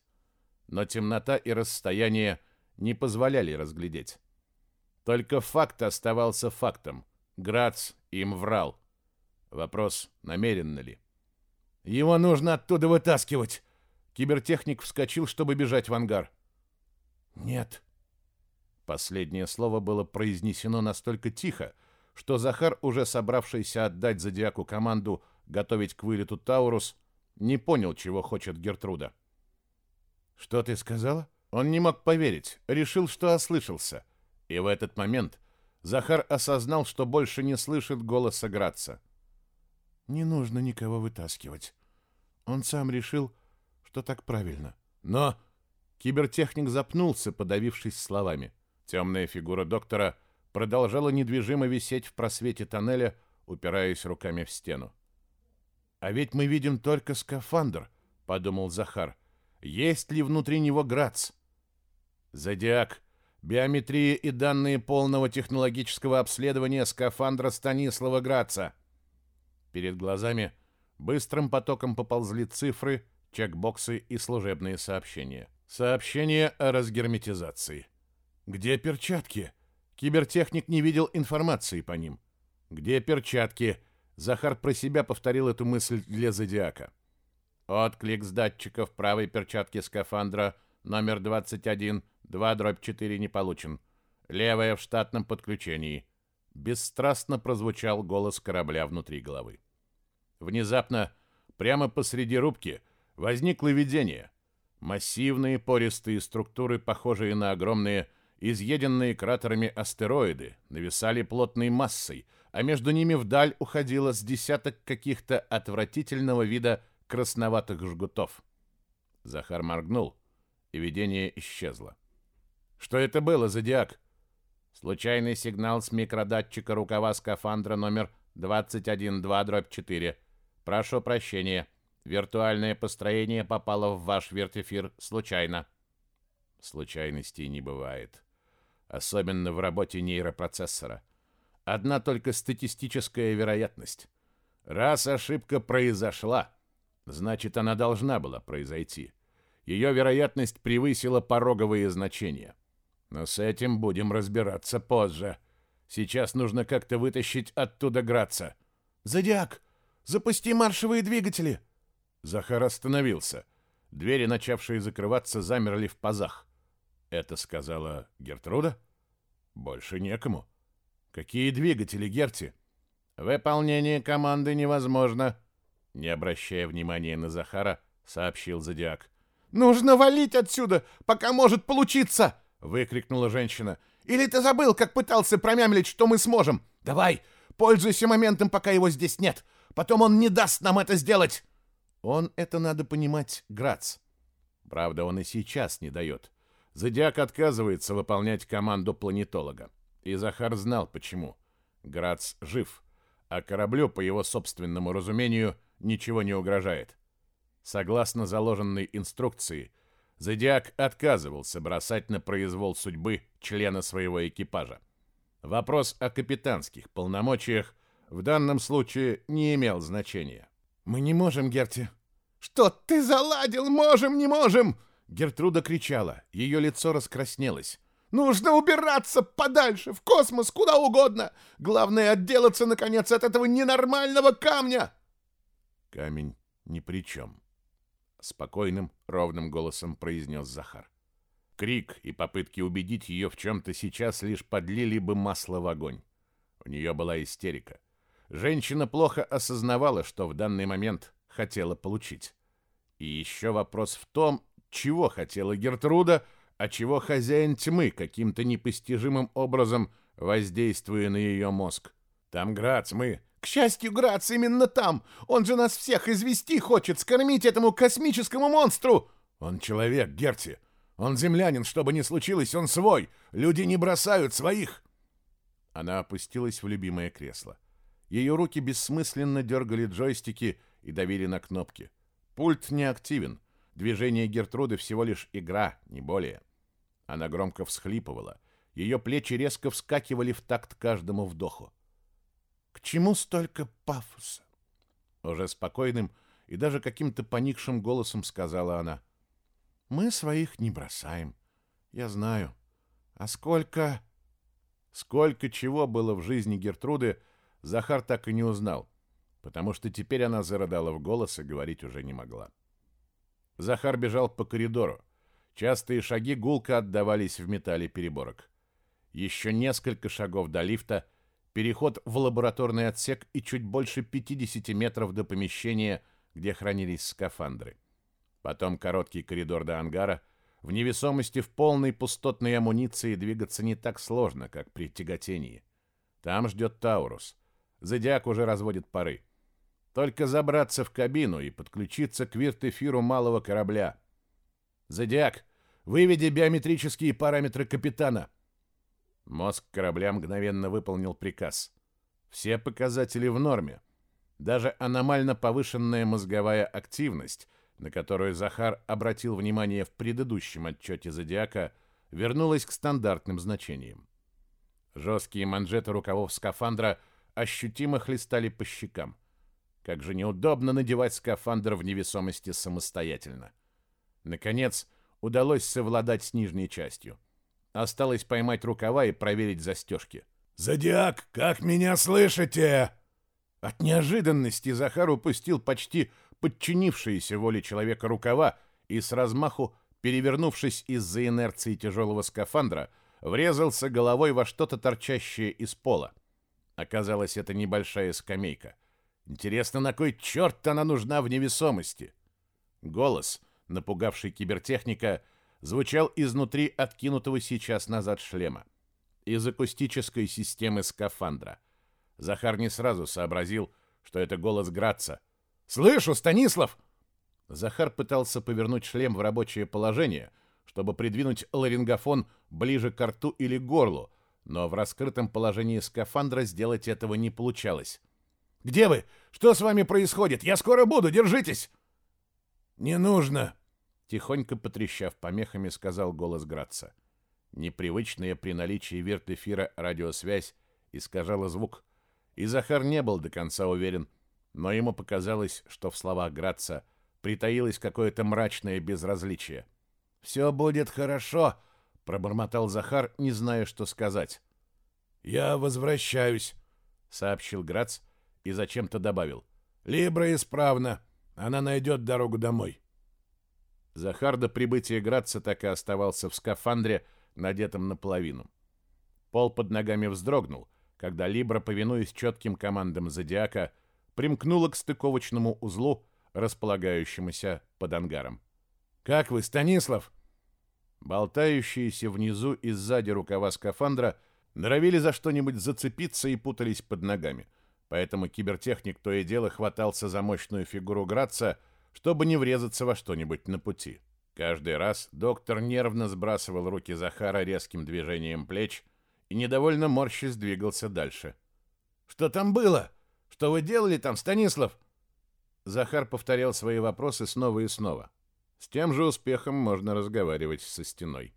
Но темнота и расстояние не позволяли разглядеть. Только факт оставался фактом. Грац им врал. Вопрос, намеренно ли. «Его нужно оттуда вытаскивать!» Кибертехник вскочил, чтобы бежать в ангар. «Нет», Последнее слово было произнесено настолько тихо, что Захар, уже собравшийся отдать Зодиаку команду готовить к вылету Таурус, не понял, чего хочет Гертруда. «Что ты сказала?» Он не мог поверить, решил, что ослышался. И в этот момент Захар осознал, что больше не слышит голоса Граца. «Не нужно никого вытаскивать. Он сам решил, что так правильно. Но...» Кибертехник запнулся, подавившись словами. Темная фигура доктора продолжала недвижимо висеть в просвете тоннеля, упираясь руками в стену. «А ведь мы видим только скафандр», — подумал Захар. «Есть ли внутри него грац?» «Зодиак, биометрия и данные полного технологического обследования скафандра Станислава Граца». Перед глазами быстрым потоком поползли цифры, чекбоксы и служебные сообщения. Сообщение о разгерметизации. «Где перчатки?» Кибертехник не видел информации по ним. «Где перчатки?» Захар про себя повторил эту мысль для Зодиака. Отклик с датчиков правой перчатки скафандра номер 21 2 дробь 4 не получен. Левая в штатном подключении. Бесстрастно прозвучал голос корабля внутри головы. Внезапно, прямо посреди рубки, возникло видение. Массивные пористые структуры, похожие на огромные Изъеденные кратерами астероиды нависали плотной массой, а между ними вдаль уходило с десяток каких-то отвратительного вида красноватых жгутов. Захар моргнул, и видение исчезло. «Что это было, Зодиак?» «Случайный сигнал с микродатчика рукава скафандра номер 21-2-4. Прошу прощения. Виртуальное построение попало в ваш вертефир случайно». «Случайностей не бывает», особенно в работе нейропроцессора. Одна только статистическая вероятность. Раз ошибка произошла, значит, она должна была произойти. Ее вероятность превысила пороговые значения. Но с этим будем разбираться позже. Сейчас нужно как-то вытащить оттуда Граца. «Зодиак, запусти маршевые двигатели!» Захар остановился. Двери, начавшие закрываться, замерли в пазах. Это сказала Гертруда? Больше некому. Какие двигатели, Герти? Выполнение команды невозможно. Не обращая внимания на Захара, сообщил Зодиак. Нужно валить отсюда, пока может получиться, выкрикнула женщина. Или ты забыл, как пытался промямлить, что мы сможем? Давай, пользуйся моментом, пока его здесь нет. Потом он не даст нам это сделать. Он это надо понимать, Грац. Правда, он и сейчас не дает. Зодиак отказывается выполнять команду планетолога. И Захар знал, почему. Грац жив, а кораблю, по его собственному разумению, ничего не угрожает. Согласно заложенной инструкции, Зодиак отказывался бросать на произвол судьбы члена своего экипажа. Вопрос о капитанских полномочиях в данном случае не имел значения. «Мы не можем, Герти». «Что ты заладил? Можем, не можем!» Гертруда кричала, ее лицо раскраснелось. «Нужно убираться подальше, в космос, куда угодно! Главное, отделаться, наконец, от этого ненормального камня!» «Камень ни при чем», — спокойным, ровным голосом произнес Захар. Крик и попытки убедить ее в чем-то сейчас лишь подлили бы масло в огонь. У нее была истерика. Женщина плохо осознавала, что в данный момент хотела получить. И еще вопрос в том, чего хотела Гертруда, а чего хозяин тьмы, каким-то непостижимым образом воздействуя на ее мозг. «Там Грац, мы...» «К счастью, Грац именно там! Он же нас всех извести хочет, скормить этому космическому монстру!» «Он человек, Герти! Он землянин, что бы ни случилось, он свой! Люди не бросают своих!» Она опустилась в любимое кресло. Ее руки бессмысленно дергали джойстики и давили на кнопки. Пульт не активен — Движение Гертруды всего лишь игра, не более. Она громко всхлипывала. Ее плечи резко вскакивали в такт каждому вдоху. К чему столько пафоса? Уже спокойным и даже каким-то поникшим голосом сказала она. Мы своих не бросаем. Я знаю. А сколько... Сколько чего было в жизни Гертруды, Захар так и не узнал, потому что теперь она зарыдала в голос и говорить уже не могла. Захар бежал по коридору. Частые шаги гулко отдавались в металле переборок. Еще несколько шагов до лифта, переход в лабораторный отсек и чуть больше 50 метров до помещения, где хранились скафандры. Потом короткий коридор до ангара. В невесомости в полной пустотной амуниции двигаться не так сложно, как при тяготении. Там ждет Таурус. Зодиак уже разводит пары. Только забраться в кабину и подключиться к вирт малого корабля. «Зодиак, выведи биометрические параметры капитана!» Мозг корабля мгновенно выполнил приказ. Все показатели в норме. Даже аномально повышенная мозговая активность, на которую Захар обратил внимание в предыдущем отчете «Зодиака», вернулась к стандартным значениям. Жесткие манжеты рукавов скафандра ощутимо хлестали по щекам – как же неудобно надевать скафандр в невесомости самостоятельно. Наконец, удалось совладать с нижней частью. Осталось поймать рукава и проверить застежки. «Зодиак, как меня слышите?» От неожиданности Захар упустил почти подчинившиеся воле человека рукава и с размаху, перевернувшись из-за инерции тяжелого скафандра, врезался головой во что-то торчащее из пола. Оказалось, это небольшая скамейка — Интересно, на кой черт она нужна в невесомости? Голос, напугавший кибертехника, звучал изнутри откинутого сейчас назад шлема, из акустической системы скафандра. Захар не сразу сообразил, что это голос Граца. «Слышу, Станислав!» Захар пытался повернуть шлем в рабочее положение, чтобы придвинуть ларингофон ближе к рту или горлу, но в раскрытом положении скафандра сделать этого не получалось. «Где вы? Что с вами происходит? Я скоро буду, держитесь!» «Не нужно!» — тихонько потрещав помехами, сказал голос Градца. Непривычная при наличии вертэфира радиосвязь искажала звук, и Захар не был до конца уверен, но ему показалось, что в словах Градца притаилось какое-то мрачное безразличие. «Все будет хорошо!» — пробормотал Захар, не зная, что сказать. «Я возвращаюсь», — сообщил Грац, и зачем-то добавил. «Либра исправна. Она найдет дорогу домой». Захар до прибытия Градца так и оставался в скафандре, надетом наполовину. Пол под ногами вздрогнул, когда Либра, повинуясь четким командам Зодиака, примкнула к стыковочному узлу, располагающемуся под ангаром. «Как вы, Станислав?» Болтающиеся внизу и сзади рукава скафандра норовили за что-нибудь зацепиться и путались под ногами – поэтому кибертехник то и дело хватался за мощную фигуру Граца, чтобы не врезаться во что-нибудь на пути. Каждый раз доктор нервно сбрасывал руки Захара резким движением плеч и недовольно морщись двигался дальше. «Что там было? Что вы делали там, Станислав?» Захар повторял свои вопросы снова и снова. С тем же успехом можно разговаривать со стеной.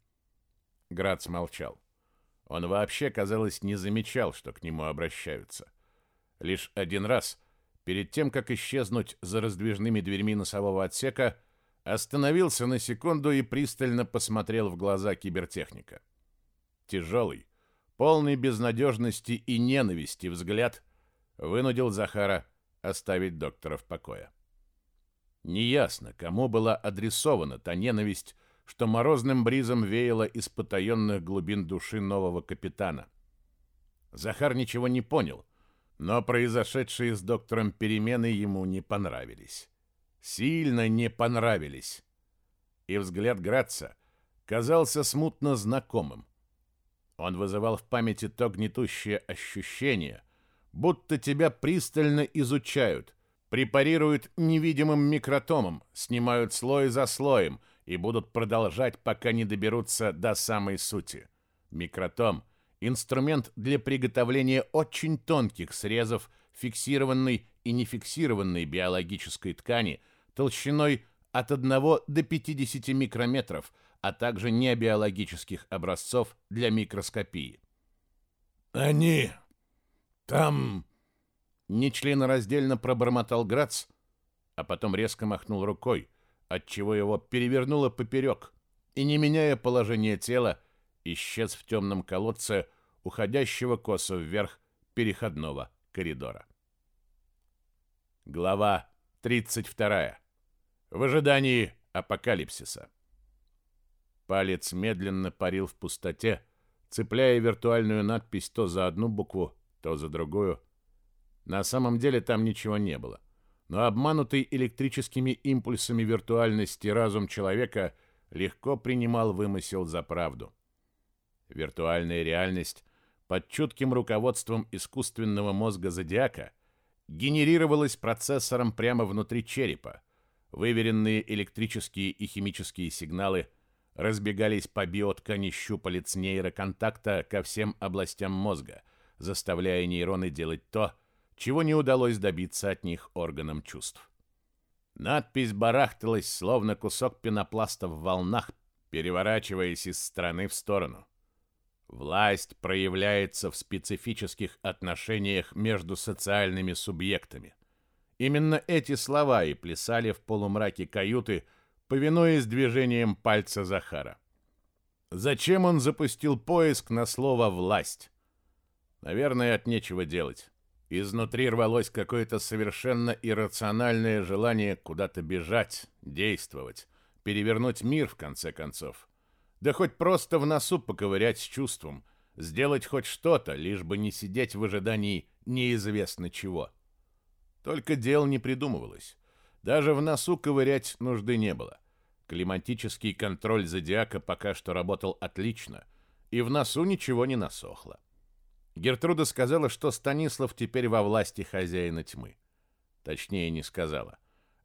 Грац молчал. Он вообще, казалось, не замечал, что к нему обращаются. Лишь один раз, перед тем, как исчезнуть за раздвижными дверьми носового отсека, остановился на секунду и пристально посмотрел в глаза кибертехника. Тяжелый, полный безнадежности и ненависти взгляд вынудил Захара оставить доктора в покое. Неясно, кому была адресована та ненависть, что морозным бризом веяло из потаенных глубин души нового капитана. Захар ничего не понял, но произошедшие с доктором перемены ему не понравились. Сильно не понравились. И взгляд Граца казался смутно знакомым. Он вызывал в памяти то гнетущее ощущение, будто тебя пристально изучают, препарируют невидимым микротомом, снимают слой за слоем и будут продолжать, пока не доберутся до самой сути. Микротом — Инструмент для приготовления очень тонких срезов фиксированной и нефиксированной биологической ткани толщиной от 1 до 50 микрометров, а также небиологических образцов для микроскопии. «Они там...» Нечленораздельно пробормотал Грац, а потом резко махнул рукой, отчего его перевернуло поперек, и, не меняя положение тела, исчез в темном колодце, уходящего косо вверх переходного коридора. Глава 32. В ожидании апокалипсиса. Палец медленно парил в пустоте, цепляя виртуальную надпись то за одну букву, то за другую. На самом деле там ничего не было. Но обманутый электрическими импульсами виртуальности разум человека легко принимал вымысел за правду. Виртуальная реальность под чутким руководством искусственного мозга зодиака генерировалась процессором прямо внутри черепа. Выверенные электрические и химические сигналы разбегались по биоткани щупалец нейроконтакта ко всем областям мозга, заставляя нейроны делать то, чего не удалось добиться от них органам чувств. Надпись барахталась, словно кусок пенопласта в волнах, переворачиваясь из стороны в сторону. Власть проявляется в специфических отношениях между социальными субъектами. Именно эти слова и плясали в полумраке каюты, повинуясь движением пальца Захара. Зачем он запустил поиск на слово «власть»? Наверное, от нечего делать. Изнутри рвалось какое-то совершенно иррациональное желание куда-то бежать, действовать, перевернуть мир, в конце концов. Да хоть просто в носу поковырять с чувством, сделать хоть что-то, лишь бы не сидеть в ожидании неизвестно чего. Только дел не придумывалось. Даже в носу ковырять нужды не было. Климатический контроль зодиака пока что работал отлично, и в носу ничего не насохло. Гертруда сказала, что Станислав теперь во власти хозяина тьмы. Точнее, не сказала.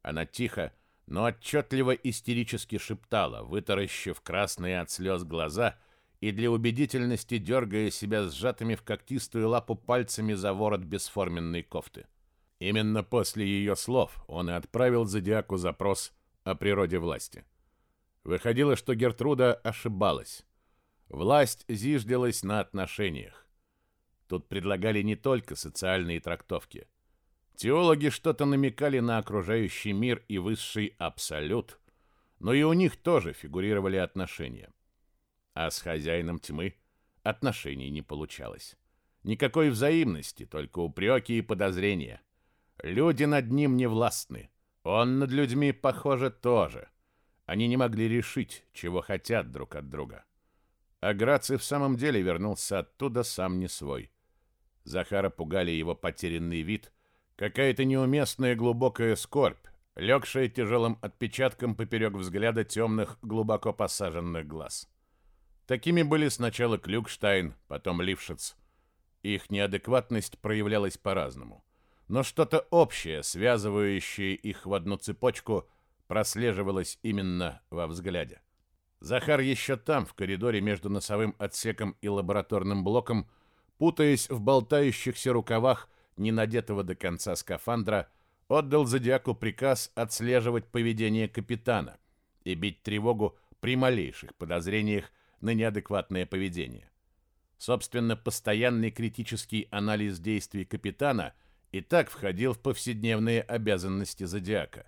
Она тихо, но отчетливо истерически шептала, вытаращив красные от слез глаза и для убедительности дергая себя сжатыми в когтистую лапу пальцами за ворот бесформенной кофты. Именно после ее слов он и отправил Зодиаку запрос о природе власти. Выходило, что Гертруда ошибалась. Власть зиждилась на отношениях. Тут предлагали не только социальные трактовки – Теологи что-то намекали на окружающий мир и высший абсолют, но и у них тоже фигурировали отношения. А с хозяином тьмы отношений не получалось. Никакой взаимности, только упреки и подозрения. Люди над ним не властны. Он над людьми, похоже, тоже. Они не могли решить, чего хотят друг от друга. А Граци в самом деле вернулся оттуда сам не свой. Захара пугали его потерянный вид – Какая-то неуместная глубокая скорбь, легшая тяжелым отпечатком поперек взгляда темных, глубоко посаженных глаз. Такими были сначала Клюкштайн, потом Лившиц. Их неадекватность проявлялась по-разному. Но что-то общее, связывающее их в одну цепочку, прослеживалось именно во взгляде. Захар еще там, в коридоре между носовым отсеком и лабораторным блоком, путаясь в болтающихся рукавах, не надетого до конца скафандра, отдал Зодиаку приказ отслеживать поведение капитана и бить тревогу при малейших подозрениях на неадекватное поведение. Собственно, постоянный критический анализ действий капитана и так входил в повседневные обязанности Зодиака.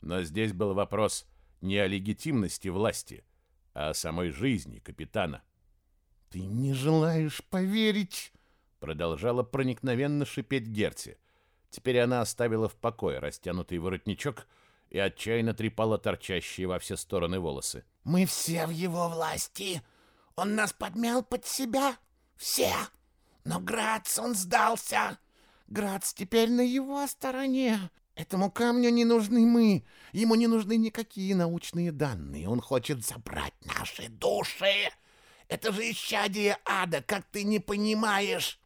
Но здесь был вопрос не о легитимности власти, а о самой жизни капитана. «Ты не желаешь поверить!» Продолжала проникновенно шипеть Герти. Теперь она оставила в покое растянутый воротничок и отчаянно трепала торчащие во все стороны волосы. «Мы все в его власти! Он нас подмял под себя! Все! Но Грац, он сдался! Грац теперь на его стороне! Этому камню не нужны мы! Ему не нужны никакие научные данные! Он хочет забрать наши души!» Это же исчадие ада, как ты не понимаешь!»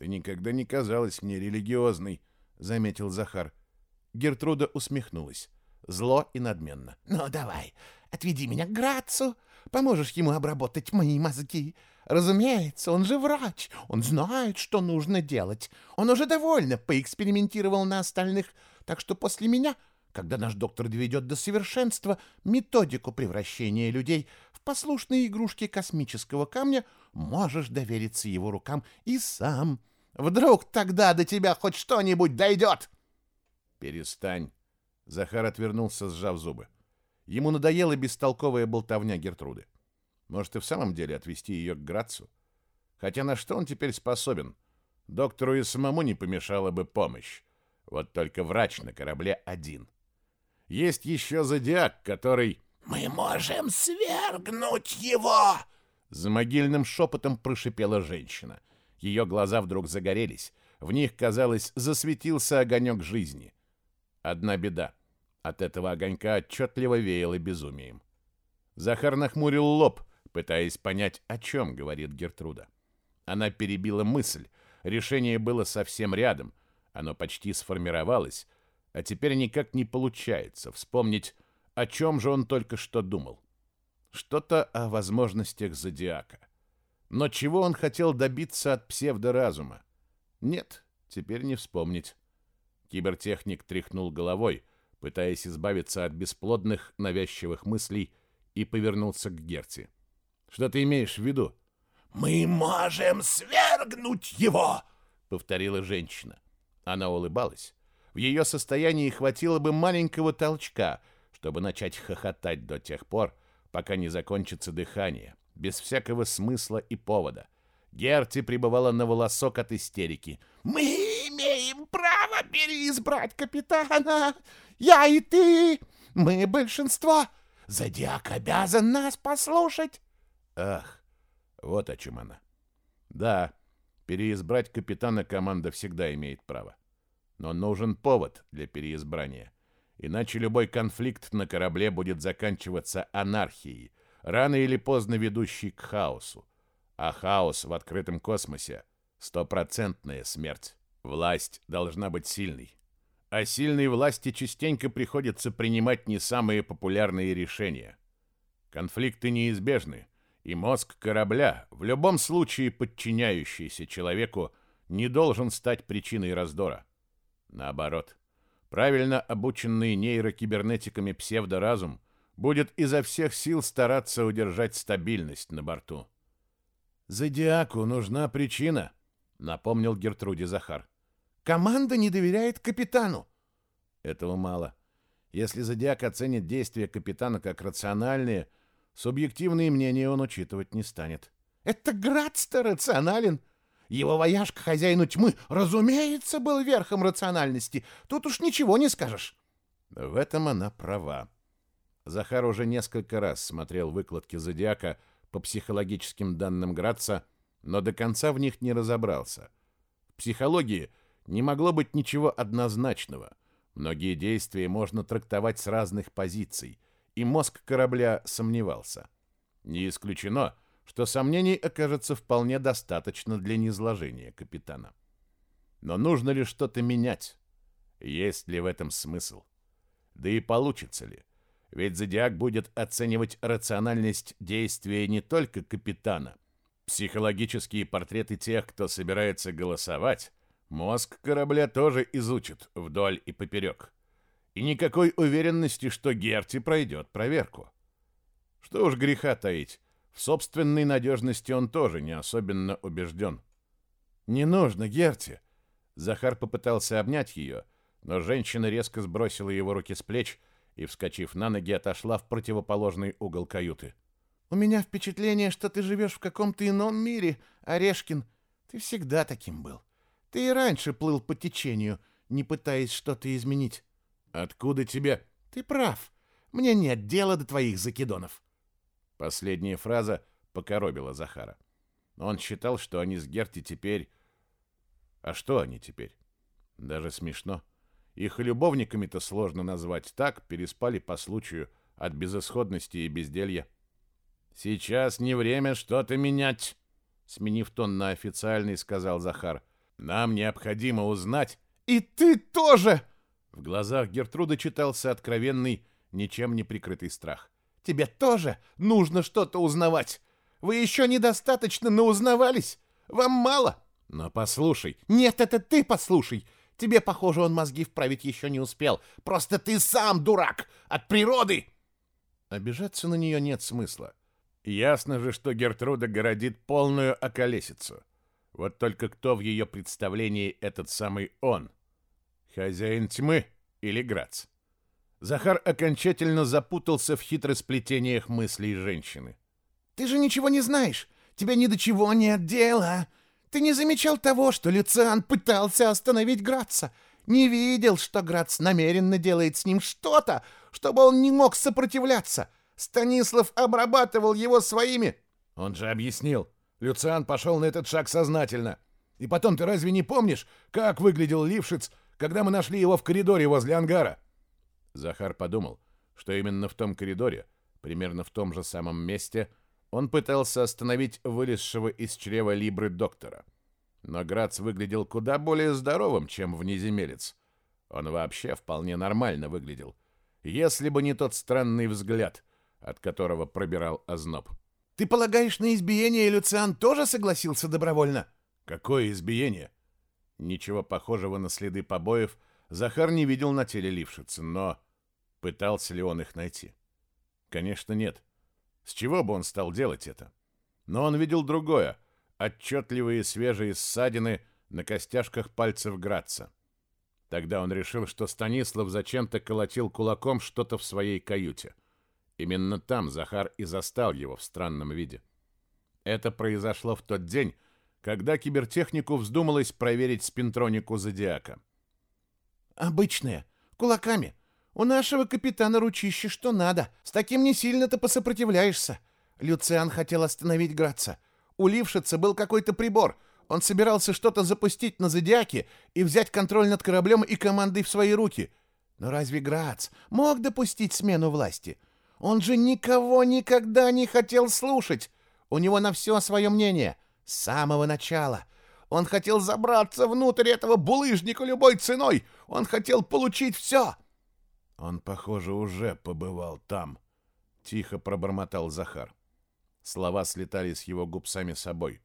Ты никогда не казалась мне религиозной, заметил Захар. Гертруда усмехнулась, зло и надменно. Ну давай, отведи меня к Грацу, поможешь ему обработать мои мозги. Разумеется, он же врач, он знает, что нужно делать. Он уже довольно поэкспериментировал на остальных, так что после меня, когда наш доктор доведет до совершенства методику превращения людей в послушные игрушки космического камня, можешь довериться его рукам и сам. Вдруг тогда до тебя хоть что-нибудь дойдет!» «Перестань!» Захар отвернулся, сжав зубы. Ему надоела бестолковая болтовня Гертруды. Может, и в самом деле отвести ее к Грацу? Хотя на что он теперь способен? Доктору и самому не помешала бы помощь. Вот только врач на корабле один. Есть еще зодиак, который... «Мы можем свергнуть его!» За могильным шепотом прошипела женщина. Ее глаза вдруг загорелись. В них, казалось, засветился огонек жизни. Одна беда. От этого огонька отчетливо веяло безумием. Захар нахмурил лоб, пытаясь понять, о чем говорит Гертруда. Она перебила мысль. Решение было совсем рядом. Оно почти сформировалось, а теперь никак не получается вспомнить, о чем же он только что думал. Что-то о возможностях зодиака. Но чего он хотел добиться от псевдоразума? Нет, теперь не вспомнить. Кибертехник тряхнул головой, пытаясь избавиться от бесплодных, навязчивых мыслей, и повернулся к Герти. «Что ты имеешь в виду?» «Мы можем свергнуть его!» — повторила женщина. Она улыбалась. В ее состоянии хватило бы маленького толчка, чтобы начать хохотать до тех пор, пока не закончится дыхание, без всякого смысла и повода. Герти пребывала на волосок от истерики. «Мы имеем право переизбрать капитана! Я и ты! Мы большинство! Зодиак обязан нас послушать!» Ах, вот о чем она. Да, переизбрать капитана команда всегда имеет право. Но нужен повод для переизбрания. Иначе любой конфликт на корабле будет заканчиваться анархией – рано или поздно ведущий к хаосу. А хаос в открытом космосе — стопроцентная смерть. Власть должна быть сильной. А сильной власти частенько приходится принимать не самые популярные решения. Конфликты неизбежны, и мозг корабля, в любом случае подчиняющийся человеку, не должен стать причиной раздора. Наоборот, правильно обученный нейрокибернетиками псевдоразум будет изо всех сил стараться удержать стабильность на борту. «Зодиаку нужна причина», — напомнил Гертруде Захар. «Команда не доверяет капитану». «Этого мало. Если Зодиак оценит действия капитана как рациональные, субъективные мнения он учитывать не станет». «Это Градс-то рационален», его вояж к хозяину тьмы, разумеется, был верхом рациональности. Тут уж ничего не скажешь. В этом она права, Захар уже несколько раз смотрел выкладки зодиака по психологическим данным Граца, но до конца в них не разобрался. В психологии не могло быть ничего однозначного. Многие действия можно трактовать с разных позиций, и мозг корабля сомневался. Не исключено, что сомнений окажется вполне достаточно для низложения капитана. Но нужно ли что-то менять? Есть ли в этом смысл? Да и получится ли? Ведь зодиак будет оценивать рациональность действия не только капитана. Психологические портреты тех, кто собирается голосовать, мозг корабля тоже изучит вдоль и поперек. И никакой уверенности, что Герти пройдет проверку. Что уж греха таить, в собственной надежности он тоже не особенно убежден. «Не нужно, Герти!» Захар попытался обнять ее, но женщина резко сбросила его руки с плеч, и, вскочив на ноги, отошла в противоположный угол каюты. «У меня впечатление, что ты живешь в каком-то ином мире, Орешкин. Ты всегда таким был. Ты и раньше плыл по течению, не пытаясь что-то изменить». «Откуда тебе?» «Ты прав. Мне нет дела до твоих закидонов». Последняя фраза покоробила Захара. Он считал, что они с Герти теперь... А что они теперь? Даже смешно. — их любовниками-то сложно назвать так, переспали по случаю от безысходности и безделья. «Сейчас не время что-то менять», — сменив тон на официальный, сказал Захар. «Нам необходимо узнать...» «И ты тоже!» В глазах Гертруда читался откровенный, ничем не прикрытый страх. «Тебе тоже нужно что-то узнавать! Вы еще недостаточно наузнавались! Вам мало!» «Но послушай...» «Нет, это ты послушай! Тебе, похоже, он мозги вправить еще не успел. Просто ты сам дурак! От природы!» Обижаться на нее нет смысла. Ясно же, что Гертруда городит полную околесицу. Вот только кто в ее представлении этот самый он? Хозяин тьмы или Грац? Захар окончательно запутался в хитросплетениях мыслей женщины. «Ты же ничего не знаешь! Тебе ни до чего нет дела!» Ты не замечал того, что Люциан пытался остановить Граца? Не видел, что Грац намеренно делает с ним что-то, чтобы он не мог сопротивляться? Станислав обрабатывал его своими...» «Он же объяснил. Люциан пошел на этот шаг сознательно. И потом, ты разве не помнишь, как выглядел Лившиц, когда мы нашли его в коридоре возле ангара?» Захар подумал, что именно в том коридоре, примерно в том же самом месте, — он пытался остановить вылезшего из чрева либры доктора. Но Грац выглядел куда более здоровым, чем внеземелец. Он вообще вполне нормально выглядел. Если бы не тот странный взгляд, от которого пробирал озноб. «Ты полагаешь, на избиение Люциан тоже согласился добровольно?» «Какое избиение?» Ничего похожего на следы побоев Захар не видел на теле Лившица, но пытался ли он их найти? Конечно, нет. — с чего бы он стал делать это? Но он видел другое, отчетливые свежие ссадины на костяшках пальцев Граца. Тогда он решил, что Станислав зачем-то колотил кулаком что-то в своей каюте. Именно там Захар и застал его в странном виде. Это произошло в тот день, когда кибертехнику вздумалось проверить спинтронику Зодиака. «Обычная, кулаками», у нашего капитана ручище что надо. С таким не сильно-то посопротивляешься. Люциан хотел остановить Граца. У Лившица был какой-то прибор. Он собирался что-то запустить на Зодиаке и взять контроль над кораблем и командой в свои руки. Но разве Грац мог допустить смену власти? Он же никого никогда не хотел слушать. У него на все свое мнение. С самого начала. Он хотел забраться внутрь этого булыжника любой ценой. Он хотел получить все. Он, похоже, уже побывал там, тихо пробормотал Захар. Слова слетали с его губ сами собой.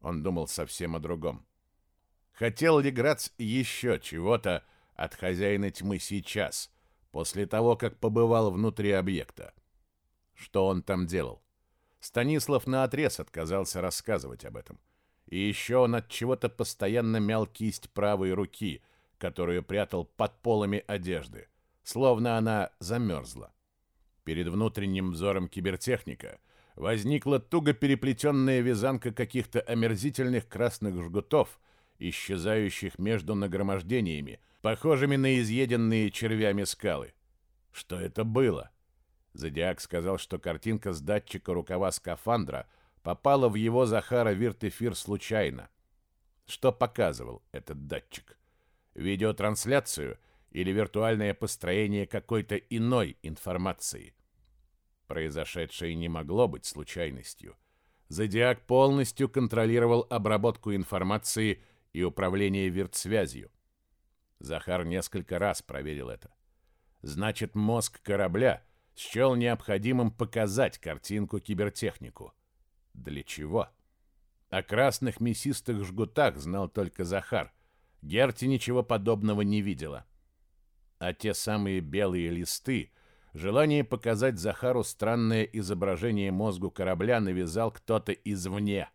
Он думал совсем о другом. Хотел ли Грац еще чего-то от хозяина тьмы сейчас, после того, как побывал внутри объекта? Что он там делал? Станислав наотрез отказался рассказывать об этом. И еще он от чего-то постоянно мял кисть правой руки, которую прятал под полами одежды — словно она замерзла. Перед внутренним взором кибертехника возникла туго переплетенная вязанка каких-то омерзительных красных жгутов, исчезающих между нагромождениями, похожими на изъеденные червями скалы. Что это было? Зодиак сказал, что картинка с датчика рукава скафандра попала в его Захара Виртефир случайно. Что показывал этот датчик? Видеотрансляцию — или виртуальное построение какой-то иной информации. Произошедшее не могло быть случайностью. Зодиак полностью контролировал обработку информации и управление виртсвязью. Захар несколько раз проверил это. Значит, мозг корабля счел необходимым показать картинку кибертехнику. Для чего? О красных мясистых жгутах знал только Захар. Герти ничего подобного не видела а те самые белые листы, желание показать Захару странное изображение мозгу корабля навязал кто-то извне.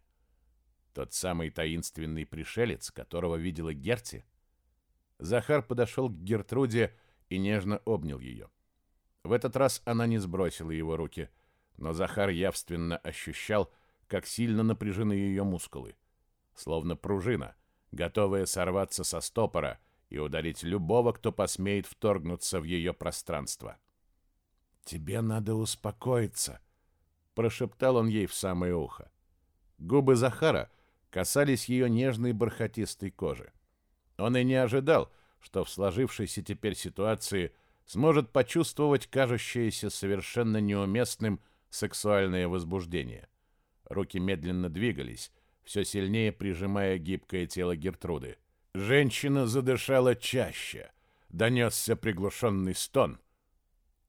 Тот самый таинственный пришелец, которого видела Герти. Захар подошел к Гертруде и нежно обнял ее. В этот раз она не сбросила его руки, но Захар явственно ощущал, как сильно напряжены ее мускулы. Словно пружина, готовая сорваться со стопора — и ударить любого, кто посмеет вторгнуться в ее пространство. «Тебе надо успокоиться», — прошептал он ей в самое ухо. Губы Захара касались ее нежной бархатистой кожи. Он и не ожидал, что в сложившейся теперь ситуации сможет почувствовать кажущееся совершенно неуместным сексуальное возбуждение. Руки медленно двигались, все сильнее прижимая гибкое тело Гертруды. Женщина задышала чаще. Донесся приглушенный стон.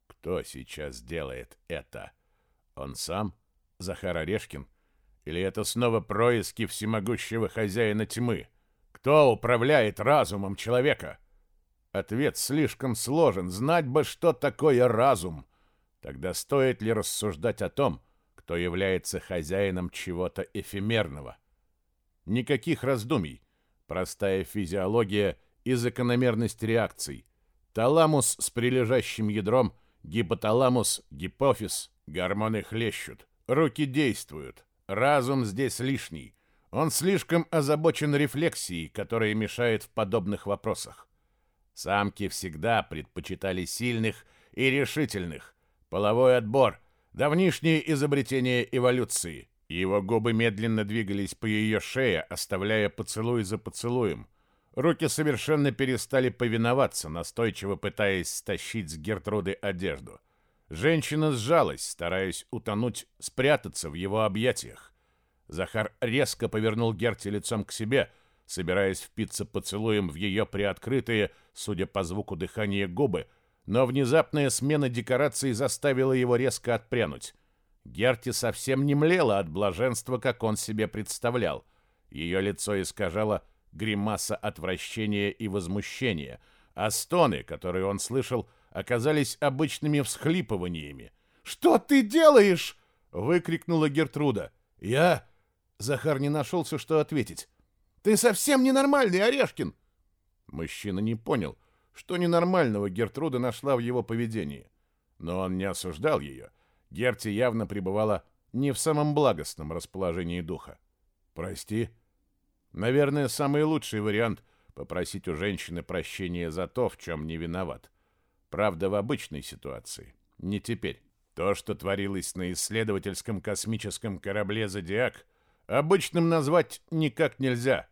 Кто сейчас делает это? Он сам? Захар Орешкин? Или это снова происки всемогущего хозяина тьмы? Кто управляет разумом человека? Ответ слишком сложен. Знать бы, что такое разум. Тогда стоит ли рассуждать о том, кто является хозяином чего-то эфемерного? Никаких раздумий. Простая физиология и закономерность реакций. Таламус с прилежащим ядром, гипоталамус, гипофиз, гормоны хлещут, руки действуют, разум здесь лишний. Он слишком озабочен рефлексией, которая мешает в подобных вопросах. Самки всегда предпочитали сильных и решительных. Половой отбор – давнишнее изобретение эволюции – его губы медленно двигались по ее шее, оставляя поцелуй за поцелуем. Руки совершенно перестали повиноваться, настойчиво пытаясь стащить с Гертруды одежду. Женщина сжалась, стараясь утонуть, спрятаться в его объятиях. Захар резко повернул Герти лицом к себе, собираясь впиться поцелуем в ее приоткрытые, судя по звуку дыхания, губы, но внезапная смена декораций заставила его резко отпрянуть. Герти совсем не млела от блаженства, как он себе представлял. Ее лицо искажало гримаса отвращения и возмущения, а стоны, которые он слышал, оказались обычными всхлипываниями. «Что ты делаешь?» — выкрикнула Гертруда. «Я...» — Захар не нашелся, что ответить. «Ты совсем ненормальный, Орешкин!» Мужчина не понял, что ненормального Гертруда нашла в его поведении. Но он не осуждал ее — Герти явно пребывала не в самом благостном расположении духа. «Прости?» Наверное, самый лучший вариант — попросить у женщины прощения за то, в чем не виноват. Правда, в обычной ситуации. Не теперь. То, что творилось на исследовательском космическом корабле «Зодиак», обычным назвать никак нельзя.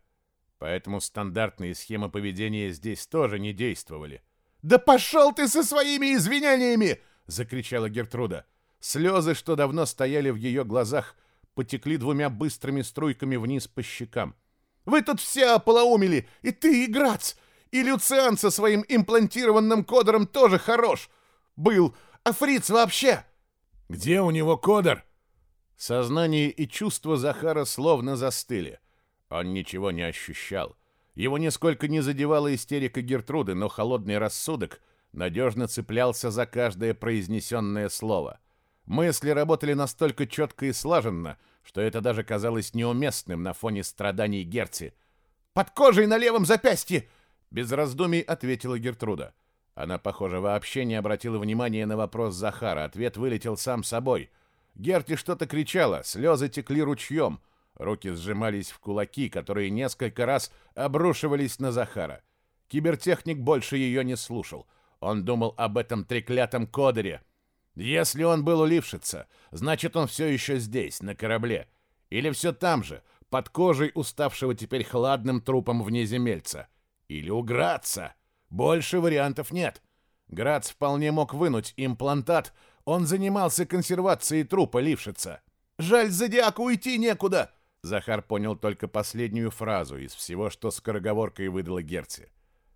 Поэтому стандартные схемы поведения здесь тоже не действовали. «Да пошел ты со своими извинениями!» — закричала Гертруда. Слезы, что давно стояли в ее глазах, потекли двумя быстрыми струйками вниз по щекам. «Вы тут все ополоумели! И ты, и Грац! И Люциан со своим имплантированным кодером тоже хорош! Был! А Фриц вообще!» «Где у него кодер?» Сознание и чувства Захара словно застыли. Он ничего не ощущал. Его нисколько не задевала истерика Гертруды, но холодный рассудок надежно цеплялся за каждое произнесенное слово. Мысли работали настолько четко и слаженно, что это даже казалось неуместным на фоне страданий Герти. «Под кожей на левом запястье!» Без раздумий ответила Гертруда. Она, похоже, вообще не обратила внимания на вопрос Захара. Ответ вылетел сам собой. Герти что-то кричала, слезы текли ручьем. Руки сжимались в кулаки, которые несколько раз обрушивались на Захара. Кибертехник больше ее не слушал. Он думал об этом треклятом кодере — если он был у Лившица, значит, он все еще здесь, на корабле. Или все там же, под кожей уставшего теперь хладным трупом внеземельца. Или у Граца. Больше вариантов нет. Грац вполне мог вынуть имплантат, он занимался консервацией трупа Лившица. «Жаль, Зодиаку уйти некуда!» Захар понял только последнюю фразу из всего, что скороговоркой выдала Герти.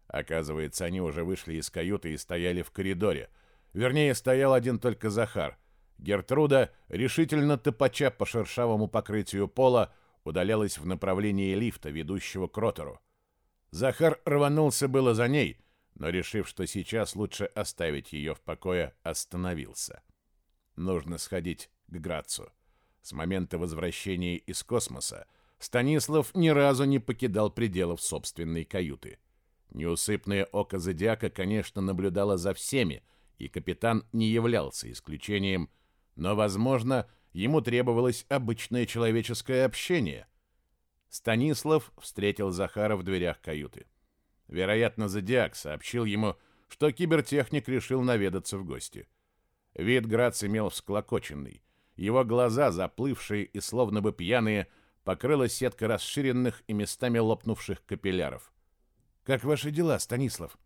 Оказывается, они уже вышли из каюты и стояли в коридоре — Вернее, стоял один только Захар. Гертруда, решительно топача по шершавому покрытию пола, удалялась в направлении лифта, ведущего к ротору. Захар рванулся было за ней, но, решив, что сейчас лучше оставить ее в покое, остановился. Нужно сходить к Грацу. С момента возвращения из космоса Станислав ни разу не покидал пределов собственной каюты. Неусыпное око Зодиака, конечно, наблюдало за всеми, и капитан не являлся исключением, но, возможно, ему требовалось обычное человеческое общение. Станислав встретил Захара в дверях каюты. Вероятно, Зодиак сообщил ему, что кибертехник решил наведаться в гости. Вид Грац имел всклокоченный. Его глаза, заплывшие и словно бы пьяные, покрыла сетка расширенных и местами лопнувших капилляров. «Как ваши дела, Станислав?»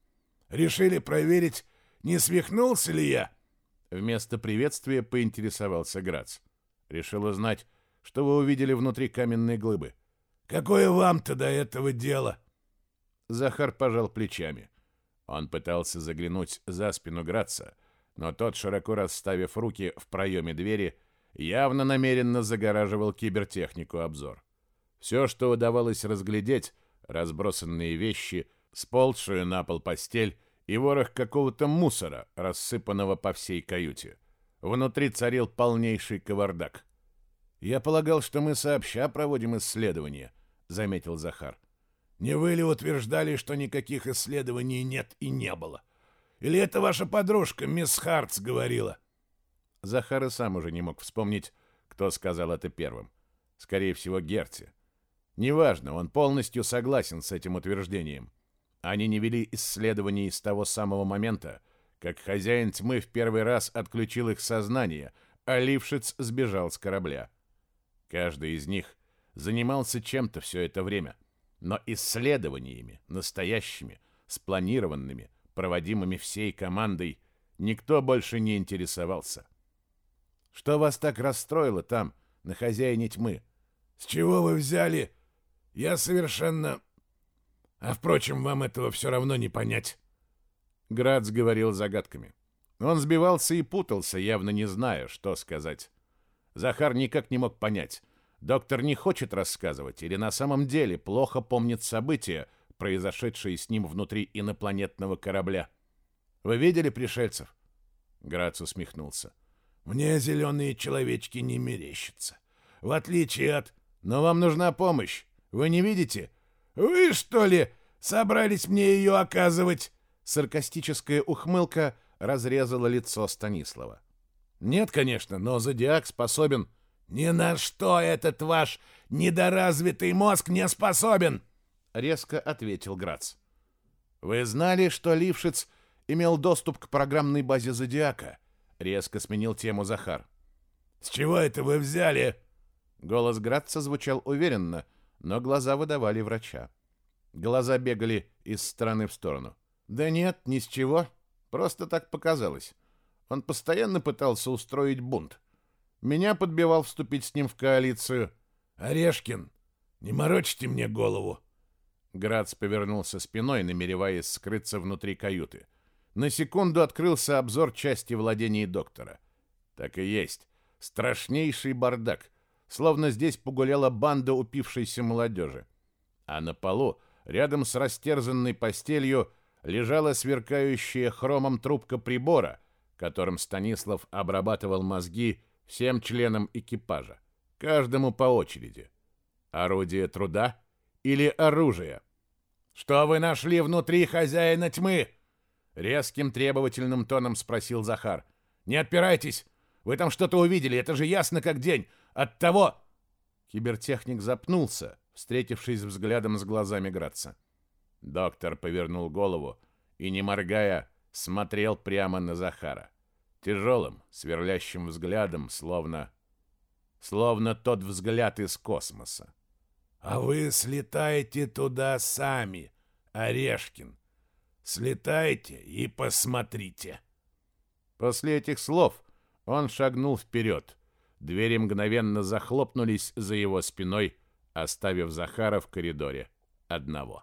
«Решили проверить, не свихнулся ли я?» Вместо приветствия поинтересовался Грац. Решил узнать, что вы увидели внутри каменной глыбы. «Какое вам-то до этого дело?» Захар пожал плечами. Он пытался заглянуть за спину Граца, но тот, широко расставив руки в проеме двери, явно намеренно загораживал кибертехнику обзор. Все, что удавалось разглядеть, разбросанные вещи, сползшую на пол постель и ворох какого-то мусора, рассыпанного по всей каюте. Внутри царил полнейший кавардак. «Я полагал, что мы сообща проводим исследования», — заметил Захар. «Не вы ли утверждали, что никаких исследований нет и не было? Или это ваша подружка, мисс Хартс, говорила?» Захар и сам уже не мог вспомнить, кто сказал это первым. Скорее всего, Герти. Неважно, он полностью согласен с этим утверждением. Они не вели исследований с того самого момента, как хозяин тьмы в первый раз отключил их сознание, а Лившиц сбежал с корабля. Каждый из них занимался чем-то все это время, но исследованиями, настоящими, спланированными, проводимыми всей командой, никто больше не интересовался. «Что вас так расстроило там, на хозяине тьмы?» «С чего вы взяли? Я совершенно а Впрочем, вам этого все равно не понять. Грац говорил загадками. Он сбивался и путался, явно не зная, что сказать. Захар никак не мог понять, доктор не хочет рассказывать или на самом деле плохо помнит события, произошедшие с ним внутри инопланетного корабля. Вы видели пришельцев? Грац усмехнулся. Мне зеленые человечки не мерещатся. В отличие от... Но вам нужна помощь. Вы не видите? «Вы, что ли, собрались мне ее оказывать?» Саркастическая ухмылка разрезала лицо Станислава. «Нет, конечно, но зодиак способен...» «Ни на что этот ваш недоразвитый мозг не способен!» — резко ответил Грац. «Вы знали, что Лившиц имел доступ к программной базе Зодиака?» — резко сменил тему Захар. «С чего это вы взяли?» Голос Граца звучал уверенно — но глаза выдавали врача. Глаза бегали из стороны в сторону. Да нет, ни с чего. Просто так показалось. Он постоянно пытался устроить бунт. Меня подбивал вступить с ним в коалицию. «Орешкин, не морочьте мне голову!» Грац повернулся спиной, намереваясь скрыться внутри каюты. На секунду открылся обзор части владений доктора. Так и есть. Страшнейший бардак — словно здесь погуляла банда упившейся молодежи. А на полу, рядом с растерзанной постелью, лежала сверкающая хромом трубка прибора, которым Станислав обрабатывал мозги всем членам экипажа, каждому по очереди. Орудие труда или оружие? «Что вы нашли внутри хозяина тьмы?» Резким требовательным тоном спросил Захар. «Не отпирайтесь! Вы там что-то увидели, это же ясно как день! От того...» Кибертехник запнулся, встретившись взглядом с глазами Граца. Доктор повернул голову и, не моргая, смотрел прямо на Захара. Тяжелым, сверлящим взглядом, словно... Словно тот взгляд из космоса. «А вы слетайте туда сами, Орешкин. Слетайте и посмотрите». После этих слов он шагнул вперед — Двери мгновенно захлопнулись за его спиной, оставив Захара в коридоре одного.